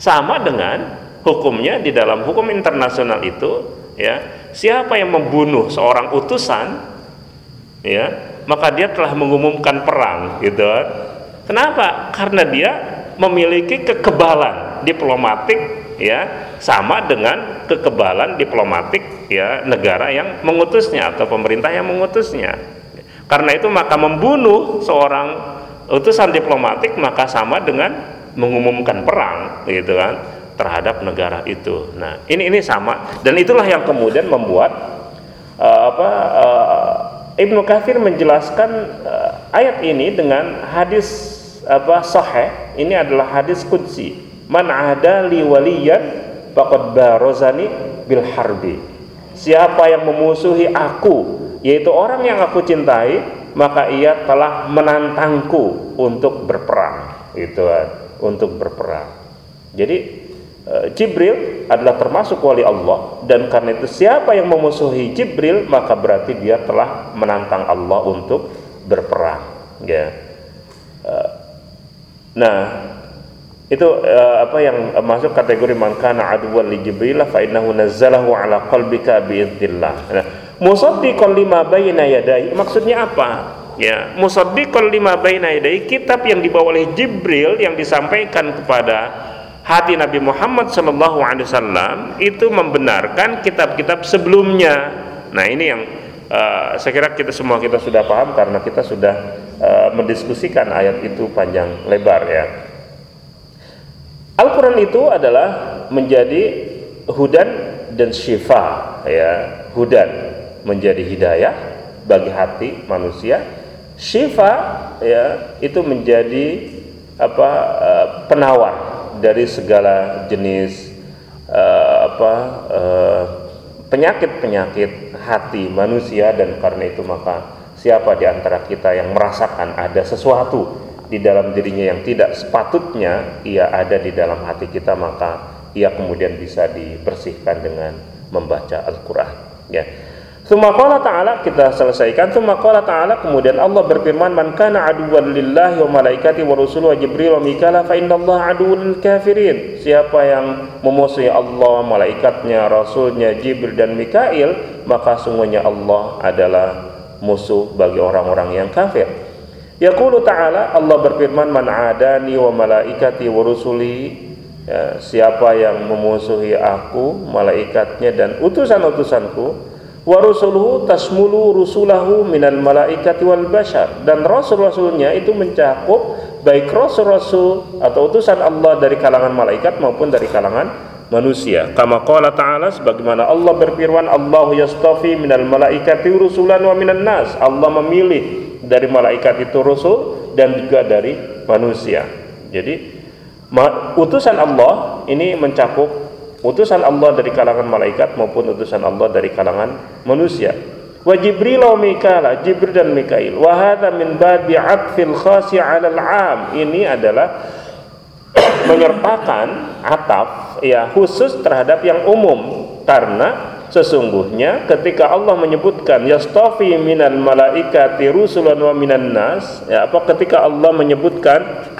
sama dengan hukumnya di dalam hukum internasional itu ya siapa yang membunuh seorang utusan ya. Maka dia telah mengumumkan perang gitu kenapa? Karena dia memiliki kekebalan diplomatik ya sama dengan kekebalan diplomatik ya negara yang mengutusnya atau pemerintah yang mengutusnya. Karena itu maka membunuh seorang utusan diplomatik maka sama dengan mengumumkan perang gitu kan terhadap negara itu. Nah, ini ini sama. Dan itulah yang kemudian membuat uh, apa uh, Ibnu Katsir menjelaskan uh, ayat ini dengan hadis apa sahih. Ini adalah hadis qudsi. Man ada li waliyan faqad barazani bil harbi. Siapa yang memusuhi aku, yaitu orang yang aku cintai, maka ia telah menantangku untuk berperang. Itu untuk berperang. Jadi Eh, Jibril adalah termasuk wali Allah. Dan karena itu siapa yang memusuhi Jibril maka berarti dia telah menantang Allah untuk berperang. Ya. Eh, nah itu eh, apa yang masuk kategori man kana aduwwan li Jibril fa innahu nazzalahu ala qalbika biidznillah nah musaddiqan lima bayna yadayhi. Maksudnya apa? Ya musaddiqan lima bayna yadayhi kitab yang dibawa oleh Jibril yang disampaikan kepada hati Nabi Muhammad Wasallam itu membenarkan kitab-kitab sebelumnya. Nah ini yang uh, saya kira kita semua kita sudah paham karena kita sudah uh, mendiskusikan ayat itu panjang lebar ya. Al-Quran itu adalah menjadi hudan dan syifa ya hudan menjadi hidayah bagi hati manusia syifa ya itu menjadi apa uh, penawar dari segala jenis uh, apa uh, penyakit-penyakit hati manusia dan karena itu maka siapa di antara kita yang merasakan ada sesuatu di dalam dirinya yang tidak sepatutnya ia ada di dalam hati kita maka ia kemudian bisa dibersihkan dengan membaca Al-Qur'an ya Suma qala ta'ala kita selesaikan. Suma qala ta'ala kemudian Allah berfirman man kana aduwwan lillahi wa malaikati wa rusuluhu wa jibril wa mikala fa innallaha aduwwul kafirin. Siapa yang memusuhi Allah malaikatnya rasulnya jibril dan mikail maka sungguhnya Allah adalah musuh bagi orang-orang yang kafir. Yaqulu ta'ala Allah berfirman man adani wa malaikati wa rusuli. Ya, siapa yang memusuhi aku malaikatnya dan utusan-utusanku wa rusuluhu tasmulu rusulahu minal malaikati wal bashar. Dan rasul-rasulnya itu mencakup baik rasul-rasul atau utusan Allah dari kalangan malaikat maupun dari kalangan manusia. Kama qala ta'ala sebagaimana Allah berfirman Allah yastafi minal malaikati rusulan wa minan nas. Allah memilih dari malaikat itu rasul dan juga dari manusia. Jadi utusan Allah ini mencakup utusan Allah dari kalangan malaikat maupun utusan Allah dari kalangan manusia. Wa Jibril wa Mikala Jibril dan Mikail. Wa hadha min babi atfil khasi 'ala al-'am. Ini adalah menyertakan ataf ya khusus terhadap yang umum. Karena sesungguhnya ketika Allah menyebutkan yastafi minal malaikati rusulan wa minan nas ya apa ketika Allah menyebutkan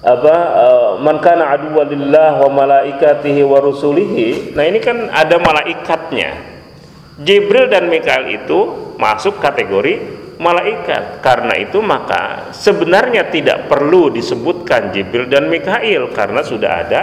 apa uh, man kana aduwwa lillah wa malaikatihi wa rusulihi. Nah ini kan ada malaikatnya. Jibril dan Mikael itu masuk kategori malaikat. Karena itu maka sebenarnya tidak perlu disebutkan Jibril dan Mikail karena sudah ada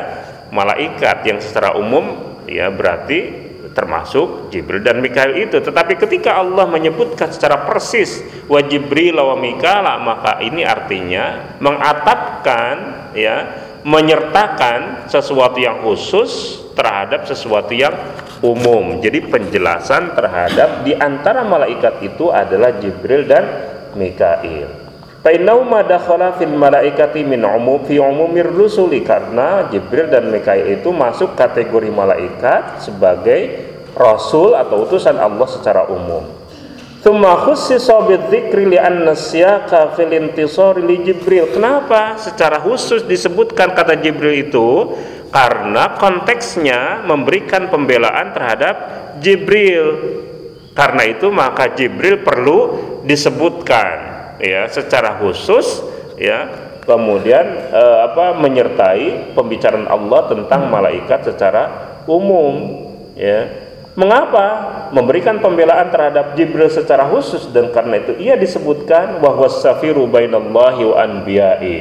malaikat yang secara umum ya berarti termasuk Jibril dan Mikail itu. Tetapi ketika Allah menyebutkan secara persis wa Jibril wa Mikala maka ini artinya mengatapkan ya menyertakan sesuatu yang khusus terhadap sesuatu yang umum. Jadi penjelasan terhadap di antara malaikat itu adalah Jibril dan Mikail. Fainau madakhala fil malaikati min umum fi karena Jibril dan Mikail itu masuk kategori malaikat sebagai rasul atau utusan Allah secara umum. Tsumma khussisa bidzikri li anna siyaqa fil intisari li Jibril. Kenapa secara khusus disebutkan kata Jibril itu? Karena konteksnya memberikan pembelaan terhadap Jibril. Karena itu maka Jibril perlu disebutkan ya secara khusus ya kemudian eh, apa menyertai pembicaraan Allah tentang malaikat secara umum ya Mengapa? Memberikan pembelaan terhadap Jibril secara khusus dan karena itu ia disebutkan bahwa safiru bainallahi wa anbiya'i.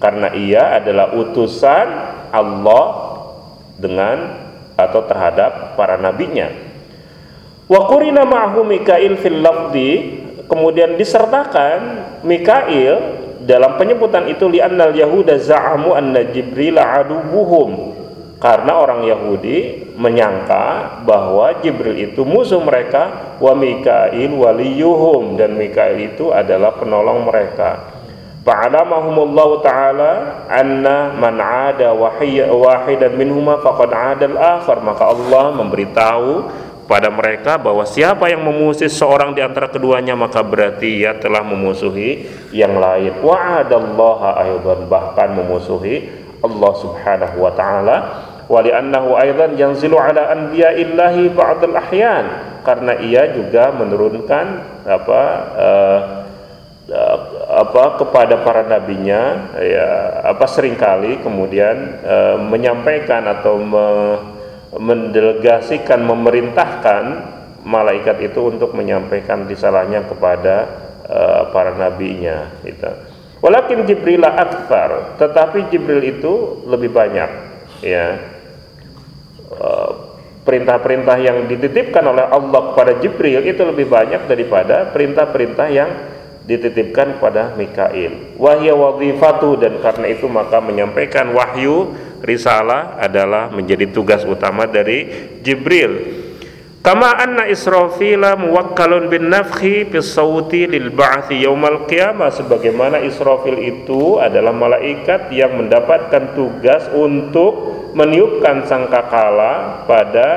Karena ia adalah utusan Allah dengan atau terhadap para nabinya. Wa qurina ma'hu Mikail fil lafdi. Kemudian disertakan Mikail dalam penyebutan itu li'annal yahuda za'amu anna jibril adubuhum karena orang Yahudi menyangka bahwa Jibril itu musuh mereka wa Mikail waliyuhum dan Mikail itu adalah penolong mereka. Fa'alamahumullahu ta'ala anna man 'ada wahidan minhuma faqad 'ada al-akhar. Maka Allah memberitahu pada mereka bahwa siapa yang memusuhi seorang di antara keduanya maka berarti ia telah memusuhi yang lain. Wa'adallaha aydan bahkan memusuhi Allah Subhanahu wa taala wa li'annahu aidan yanzilu ala anbiya'illahi ba'dal ahyan karena ia juga menurunkan apa uh, apa kepada para nabinya ya apa sering kali kemudian uh, menyampaikan atau me, mendelegasikan memerintahkan malaikat itu untuk menyampaikan risalahnya kepada uh, para nabinya gitu. Walakin Jibril akbar, tetapi Jibril itu lebih banyak ya. Eh, perintah-perintah yang dititipkan oleh Allah kepada Jibril itu lebih banyak daripada perintah-perintah yang dititipkan pada Mikail. Wahya wadhifatu dan karena itu maka menyampaikan wahyu risalah adalah menjadi tugas utama dari Jibril. Kama anna Israfila muwakkalun bin nafhi bis sauti lil ba'thi yaumal qiyamah sebagaimana Israfil itu adalah malaikat yang mendapatkan tugas untuk meniupkan sangkakala pada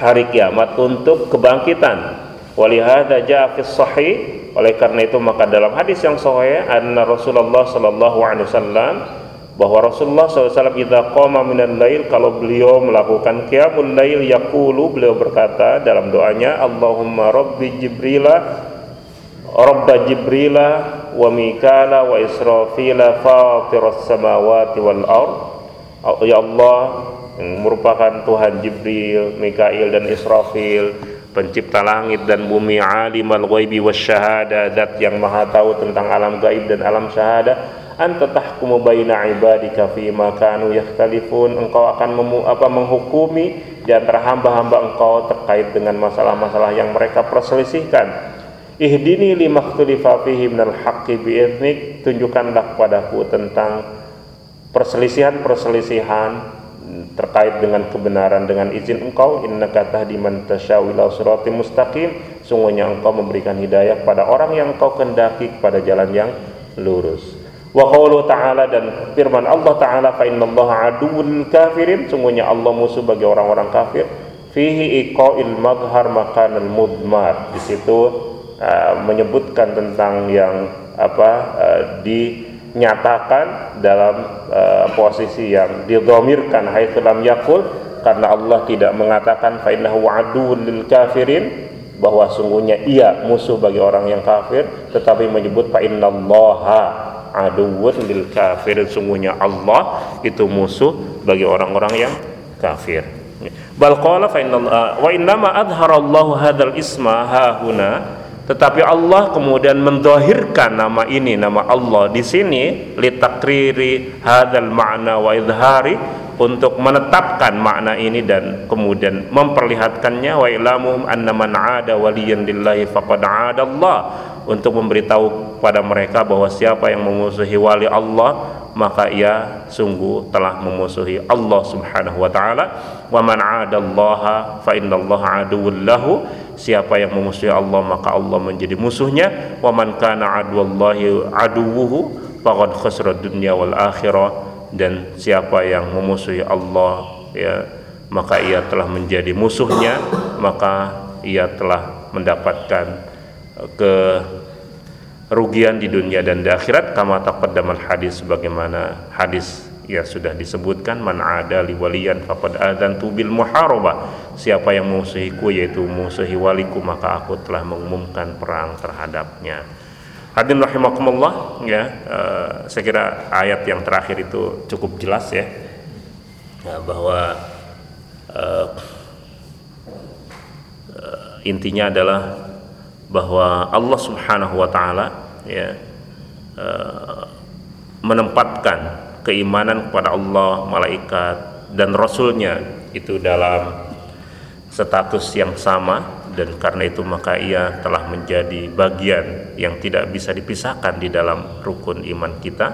hari kiamat untuk kebangkitan. Walihada ja'a fis sahih oleh karena itu maka dalam hadis yang sahih anna Rasulullah sallallahu alaihi wasallam bahwa Rasulullah SAW idza qama minal lail kalau beliau melakukan qiyamul lail yaqulu beliau berkata dalam doanya Allahumma rabbi jibrila rabba jibrila wa mikala wa israfila fatiras samawati wal ard. Ya Allah yang merupakan Tuhan Jibril, Mikail dan Israfil pencipta langit dan bumi alimal ghaibi wasyahada zat yang maha tahu tentang alam gaib dan alam syahada anta tahkumu baina ibadika fi ma kanu yakhtalifun engkau akan memu, apa menghukumi di antara hamba-hamba engkau terkait dengan masalah-masalah yang mereka perselisihkan. Ihdini limakhtulifa fihi minal haqqi bi'idnik tunjukkanlah padaku tentang perselisihan-perselisihan terkait dengan kebenaran dengan izin engkau. Innaka tahdi man tasyau ila siratim mustaqim. Sungguhnya engkau memberikan hidayah pada orang yang engkau kendaki kepada jalan yang lurus Wa qawlu ta'ala dan firman Allah ta'ala fa innallaha aduwwul kafirin. Sungguhnya Allah musuh bagi orang-orang kafir. Fihi iqa'il madhar makanal mudmar. Di situ uh, menyebutkan tentang yang apa uh, dinyatakan dalam uh, posisi yang didomirkan. Haitsu lam yakul karena Allah tidak mengatakan fa innahu aduwwul lil kafirin bahwa sungguhnya ia musuh bagi orang yang kafir. Tetapi menyebut fa innallaha aduwwun lil kafir. Sungguhnya Allah itu musuh bagi orang-orang yang kafir. Bal qala fa inna wa innama adharallahu hadzal isma hahuna tetapi Allah kemudian mendahirkan nama ini nama Allah di sini litakriri hadzal ma'na wa idhari untuk menetapkan makna ini dan kemudian memperlihatkannya. Wa ilamuhum anna man 'ada waliyan lillahi faqad 'ada Allah untuk memberitahu pada mereka bahwa siapa yang memusuhi wali Allah maka ia sungguh telah memusuhi Allah Subhanahu wa taala. Wa man 'adallaha fa innallaha aduwwul lahu. Siapa yang memusuhi Allah maka Allah menjadi musuhnya. Wa man kana aduwallahi aduwwuhu faqad khasara dunya wal akhirah. Dan siapa yang memusuhi Allah ya maka ia telah menjadi musuhnya maka ia telah mendapatkan kerugian di dunia dan di akhirat kama taqaddamal hadis sebagaimana hadis ya sudah disebutkan man ada li waliyan faqad adantu bil muharabah siapa yang memusuhiku yaitu musuhi waliku maka aku telah mengumumkan perang terhadapnya. Hadirin rahimakumullah ya uh, saya kira ayat yang terakhir itu cukup jelas ya, ya bahwa uh, uh, intinya adalah bahwa Allah Subhanahu wa taala ya uh, menempatkan keimanan kepada Allah, malaikat dan rasulnya itu dalam status yang sama dan karena itu maka ia telah menjadi bagian yang tidak bisa dipisahkan di dalam rukun iman kita.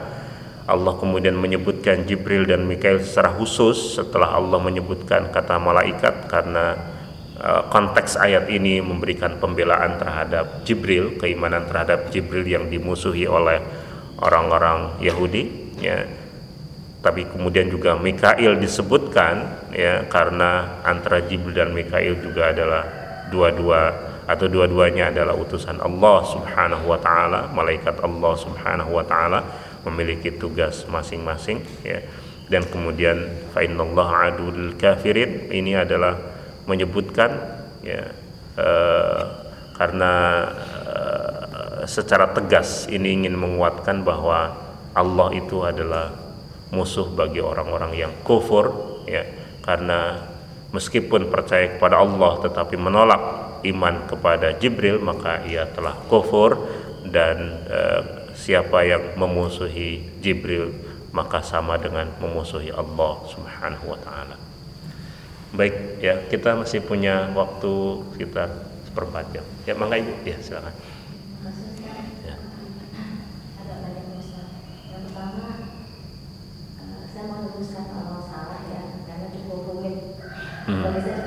Allah kemudian menyebutkan Jibril dan Mikail secara khusus setelah Allah menyebutkan kata malaikat karena konteks ayat ini memberikan pembelaan terhadap Jibril, keimanan terhadap Jibril yang dimusuhi oleh orang-orang Yahudi ya. Tapi kemudian juga Mikail disebutkan ya karena antara Jibril dan Mikail juga adalah dua-dua atau dua-duanya adalah utusan Allah Subhanahu wa taala, malaikat Allah Subhanahu wa taala memiliki tugas masing-masing ya. Dan kemudian fa innallaha adul kafirin ini adalah menyebutkan ya uh, karena uh, secara tegas ini ingin menguatkan bahwa Allah itu adalah musuh bagi orang-orang yang kufur ya karena meskipun percaya kepada Allah tetapi menolak iman kepada Jibril maka ia telah kufur dan e, siapa yang memusuhi Jibril maka sama dengan memusuhi Allah Subhanahu wa taala. Baik ya, kita masih punya waktu sekitar seperempat jam. Ya, mangga Ibu, ya silakan. Ya. Ada banyak Yang pertama, eh, saya mau luruskan kalau salah ya, karena cukup rumit. Hmm. Bagi saya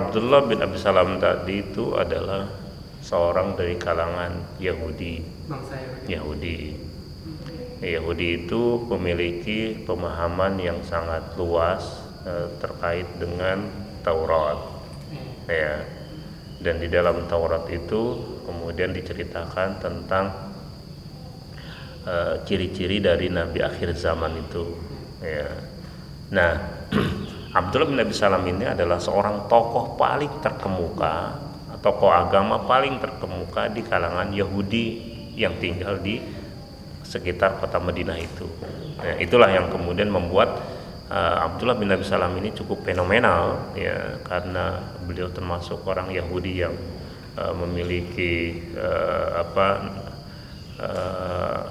Abdullah bin Abi Salam tadi itu adalah seorang dari kalangan Yahudi. Bangsa Yahudi. Yahudi. Yahudi itu memiliki pemahaman yang sangat luas eh, terkait dengan Taurat. Eh, Ya. dan di dalam Taurat itu kemudian diceritakan tentang eh, ciri-ciri dari nabi akhir zaman itu ya nah Abdullah bin Abi Salam ini adalah seorang tokoh paling terkemuka tokoh agama paling terkemuka di kalangan Yahudi yang tinggal di sekitar kota Madinah itu. Nah, itulah yang kemudian membuat uh, Abdullah bin Abi Salam ini cukup fenomenal ya karena beliau termasuk orang Yahudi yang uh, memiliki uh, apa uh,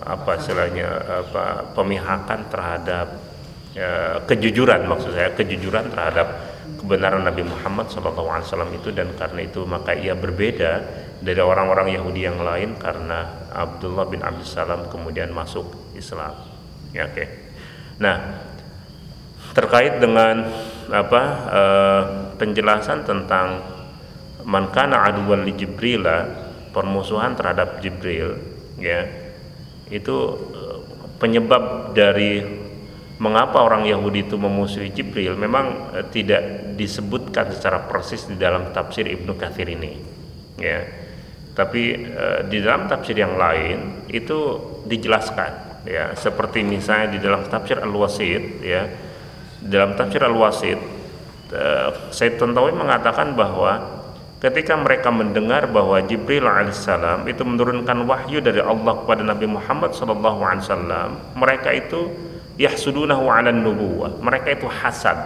apa istilahnya apa pemihakan terhadap uh, kejujuran maksud saya kejujuran terhadap kebenaran Nabi Muhammad SAW itu dan karena itu maka ia berbeda dari orang-orang Yahudi yang lain karena Abdullah bin Abi Salam kemudian masuk Islam. Ya, oke. Okay. Nah, terkait dengan apa uh, penjelasan tentang man kana aduwan li Jibril permusuhan terhadap Jibril ya itu uh, penyebab dari mengapa orang Yahudi itu memusuhi Jibril? Memang uh, tidak disebutkan secara persis di dalam tafsir Ibnu Katsir ini ya. Tapi uh, di dalam tafsir yang lain itu dijelaskan ya. Seperti misalnya di dalam tafsir Al-Wasit ya. Dalam tafsir Al-Wasit uh, Said Tantawi mengatakan bahwa ketika mereka mendengar bahwa Jibril alaihissalam itu menurunkan wahyu dari Allah kepada Nabi Muhammad SAW mereka itu yahsudunahu 'ala nubuwah. Mereka itu hasad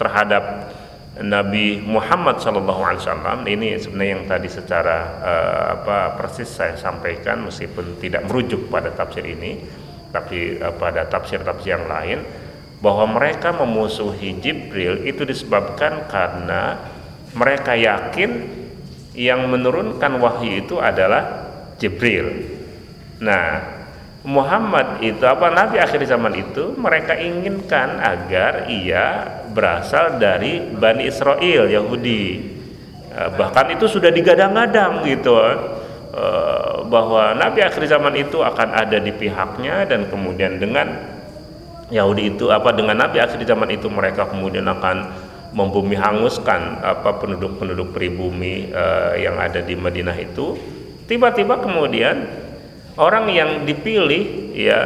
terhadap Nabi Muhammad sallallahu alaihi wasallam. Ini sebenarnya yang tadi secara uh, apa persis saya sampaikan meskipun tidak merujuk pada tafsir ini, tapi uh, pada tafsir-tafsir yang lain bahwa mereka memusuhi Jibril itu disebabkan karena mereka yakin yang menurunkan wahyu itu adalah Jibril. Nah, Muhammad itu apa nabi akhir zaman itu mereka inginkan agar ia berasal dari Bani Israel Yahudi. Eh, bahkan itu sudah digadang-gadang gitu eh, bahwa nabi akhir zaman itu akan ada di pihaknya dan kemudian dengan Yahudi itu apa dengan nabi akhir zaman itu mereka kemudian akan membumi hanguskan apa penduduk-penduduk pribumi uh, yang ada di Madinah itu. Tiba-tiba kemudian orang yang dipilih ya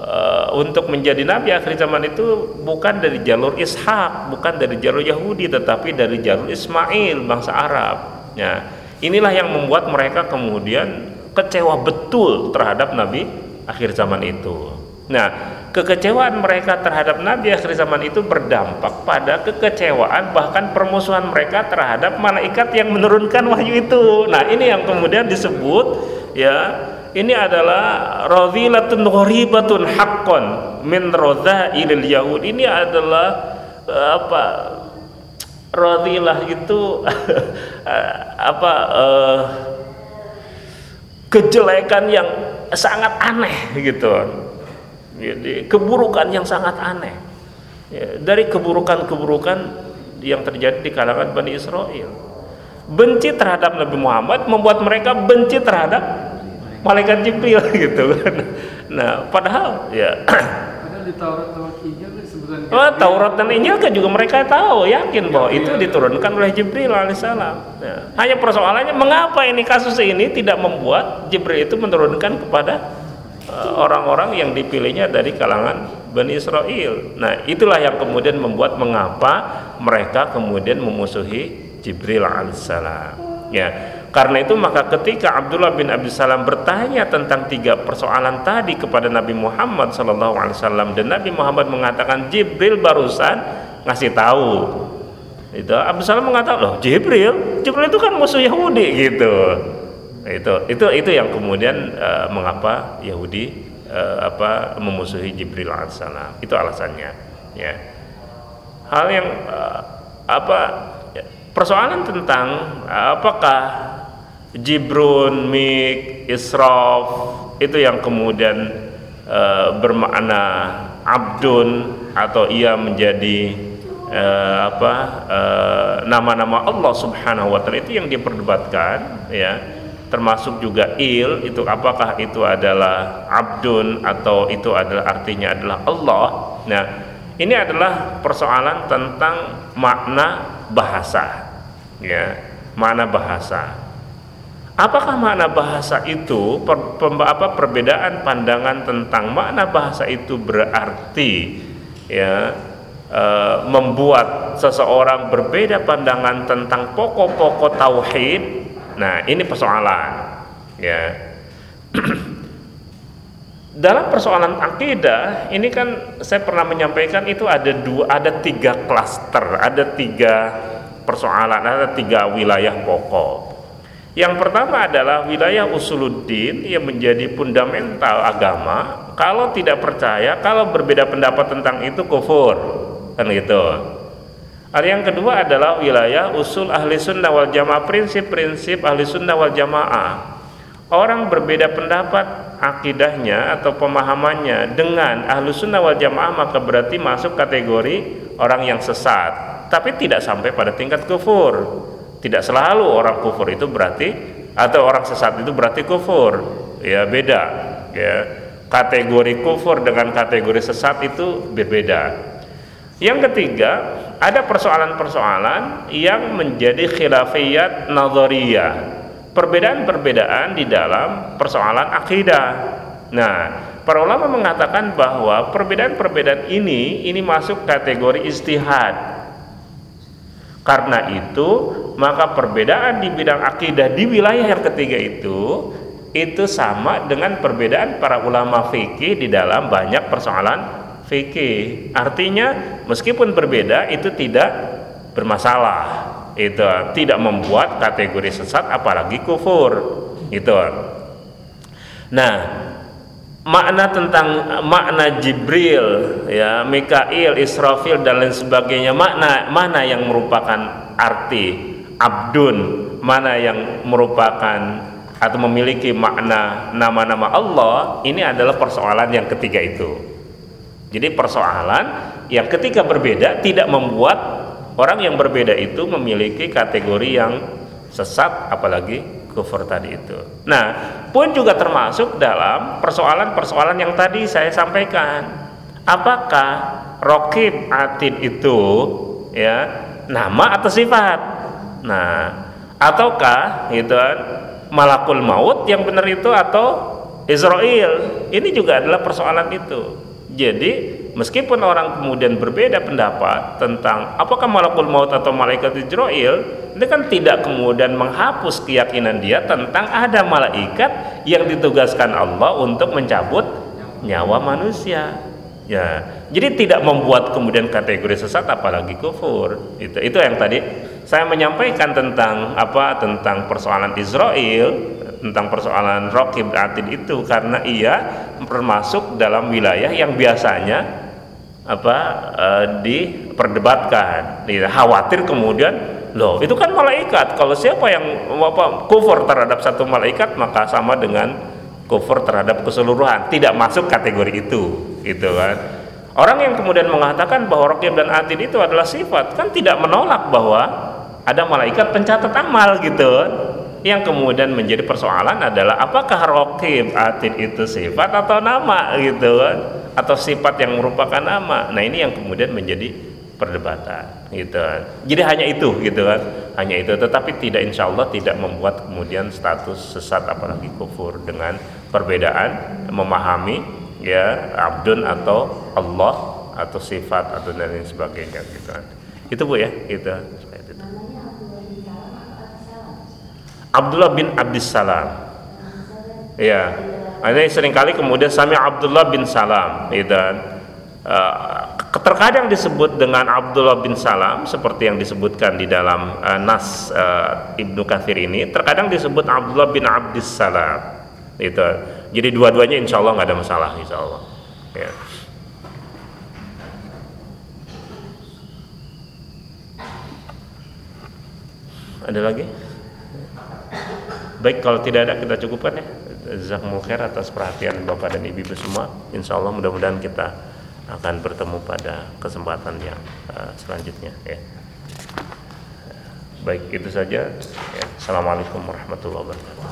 uh, untuk menjadi nabi akhir zaman itu bukan dari jalur Ishak, bukan dari jalur Yahudi, tetapi dari jalur Ismail bangsa Arab. Ya, inilah yang membuat mereka kemudian kecewa betul terhadap nabi akhir zaman itu. Nah, kekecewaan mereka terhadap nabi akhir zaman itu berdampak pada kekecewaan bahkan permusuhan mereka terhadap malaikat yang menurunkan wahyu itu. Nah, ini yang kemudian disebut ya ini adalah radhilatun gharibatun haqqan min radhailil yahud. Ini adalah uh, apa radhilah itu apa uh, kejelekan yang sangat aneh gitu. Jadi keburukan yang sangat aneh. Ya, dari keburukan-keburukan yang terjadi di kalangan Bani Israel. Benci terhadap Nabi Muhammad membuat mereka benci terhadap malaikat Jibril gitu kan. Nah, padahal ya di Taurat Injil Oh, Taurat dan Injil kan juga mereka tahu, yakin bahwa itu iya. diturunkan oleh Jibril alaihissalam. Ya. Hanya persoalannya mengapa ini kasus ini tidak membuat Jibril itu menurunkan kepada eh, orang-orang uh, yang dipilihnya dari kalangan Bani Israel. Nah, itulah yang kemudian membuat mengapa mereka kemudian memusuhi Jibril alaihissalam. Ya, karena itu maka ketika Abdullah bin Abi Salam bertanya tentang tiga persoalan tadi kepada Nabi Muhammad Wasallam dan Nabi Muhammad mengatakan Jibril barusan ngasih tahu. Itu Abu Salam mengatakan loh Jibril? Jibril itu kan musuh Yahudi gitu. Itu itu itu yang kemudian uh, mengapa Yahudi uh, apa memusuhi Jibril alaihissalam itu alasannya ya. Hal yang uh, apa persoalan tentang apakah Jibrun, Mik, Israf itu yang kemudian e, bermakna abdun atau ia menjadi e, apa eh, nama-nama Allah Subhanahu wa taala. Itu yang diperdebatkan ya. Termasuk juga il itu apakah itu adalah abdun atau itu adalah artinya adalah Allah. Nah ini adalah persoalan tentang makna bahasa ya. Makna bahasa. Apakah makna bahasa itu per, apa perbedaan pandangan tentang makna bahasa itu berarti ya e, membuat seseorang berbeda pandangan tentang pokok-pokok tauhid? Nah, ini persoalan ya. Dalam persoalan akidah ini kan saya pernah menyampaikan itu ada dua, ada tiga klaster, ada tiga persoalan, ada tiga wilayah pokok. Yang pertama adalah wilayah usuluddin yang menjadi fundamental agama. Kalau tidak percaya, kalau berbeda pendapat tentang itu kufur, kan gitu. Ada yang kedua adalah wilayah usul ahli sunnah wal jamaah, prinsip-prinsip ahli sunnah wal jamaah. Orang berbeda pendapat akidahnya atau pemahamannya dengan ahli sunnah wal jamaah maka berarti masuk kategori orang yang sesat, tapi tidak sampai pada tingkat kufur tidak selalu orang kufur itu berarti atau orang sesat itu berarti kufur. Ya, beda. Ya. Kategori kufur dengan kategori sesat itu berbeda. Yang ketiga, ada persoalan-persoalan yang menjadi khilafiyat nadhariyah. Perbedaan-perbedaan di dalam persoalan akidah. Nah, para ulama mengatakan bahwa perbedaan-perbedaan ini ini masuk kategori istihad karena itu, maka perbedaan di bidang akidah di wilayah yang ketiga itu itu sama dengan perbedaan para ulama fikih di dalam banyak persoalan fikih. Artinya, meskipun berbeda itu tidak bermasalah. Itu tidak membuat kategori sesat apalagi kufur. Itu. Nah, makna tentang makna Jibril ya Mikail Israfil dan lain sebagainya. Makna mana yang merupakan arti abdun? Mana yang merupakan atau memiliki makna nama-nama Allah? Ini adalah persoalan yang ketiga itu. Jadi persoalan yang ketika berbeda tidak membuat orang yang berbeda itu memiliki kategori yang sesat apalagi kufur tadi itu. Nah, pun juga termasuk dalam persoalan-persoalan yang tadi saya sampaikan. Apakah rokib atid itu ya nama atau sifat? Nah, ataukah itu kan, malakul maut yang benar itu atau Israel? Ini juga adalah persoalan itu. Jadi meskipun orang kemudian berbeda pendapat tentang apakah malakul maut atau malaikat Israel, ini kan tidak kemudian menghapus keyakinan dia tentang ada malaikat yang ditugaskan Allah untuk mencabut nyawa manusia. Ya, jadi tidak membuat kemudian kategori sesat apalagi kufur. Itu itu yang tadi saya menyampaikan tentang apa tentang persoalan Israel, tentang persoalan Rokib Atid itu karena ia termasuk dalam wilayah yang biasanya apa e, diperdebatkan khawatir kemudian loh itu kan malaikat. Kalau siapa yang apa kufur terhadap satu malaikat maka sama dengan kufur terhadap keseluruhan. Tidak masuk kategori itu gitu kan. Orang yang kemudian mengatakan bahwa rokib dan atid itu adalah sifat kan tidak menolak bahwa ada malaikat pencatat amal gitu. Yang kemudian menjadi persoalan adalah apakah rokib atid itu sifat atau nama gitu kan. Atau sifat yang merupakan nama. Nah ini yang kemudian menjadi perdebatan gitu kan jadi hanya itu gitu kan hanya itu tetapi tidak insya Allah tidak membuat kemudian status sesat apalagi kufur dengan perbedaan memahami ya abdun atau Allah atau sifat atau dan lain sebagainya gitu kan itu bu ya itu Abdullah bin Abdissalam. Ya. Ini sering kali kemudian sami Abdullah bin Salam gitu. Uh, terkadang disebut dengan Abdullah bin Salam seperti yang disebutkan di dalam uh, nas uh, Ibnu Kathir ini terkadang disebut Abdullah bin Abdissalam gitu. Jadi dua-duanya insya Allah nggak ada masalah insya Allah. Ya. Ada lagi? Baik kalau tidak ada kita cukupkan ya. Jazakumul atas perhatian Bapak dan Ibu semua. Insya Allah mudah-mudahan kita akan bertemu pada kesempatan yang uh, selanjutnya ya. Baik itu saja. Ya. Assalamualaikum warahmatullahi wabarakatuh.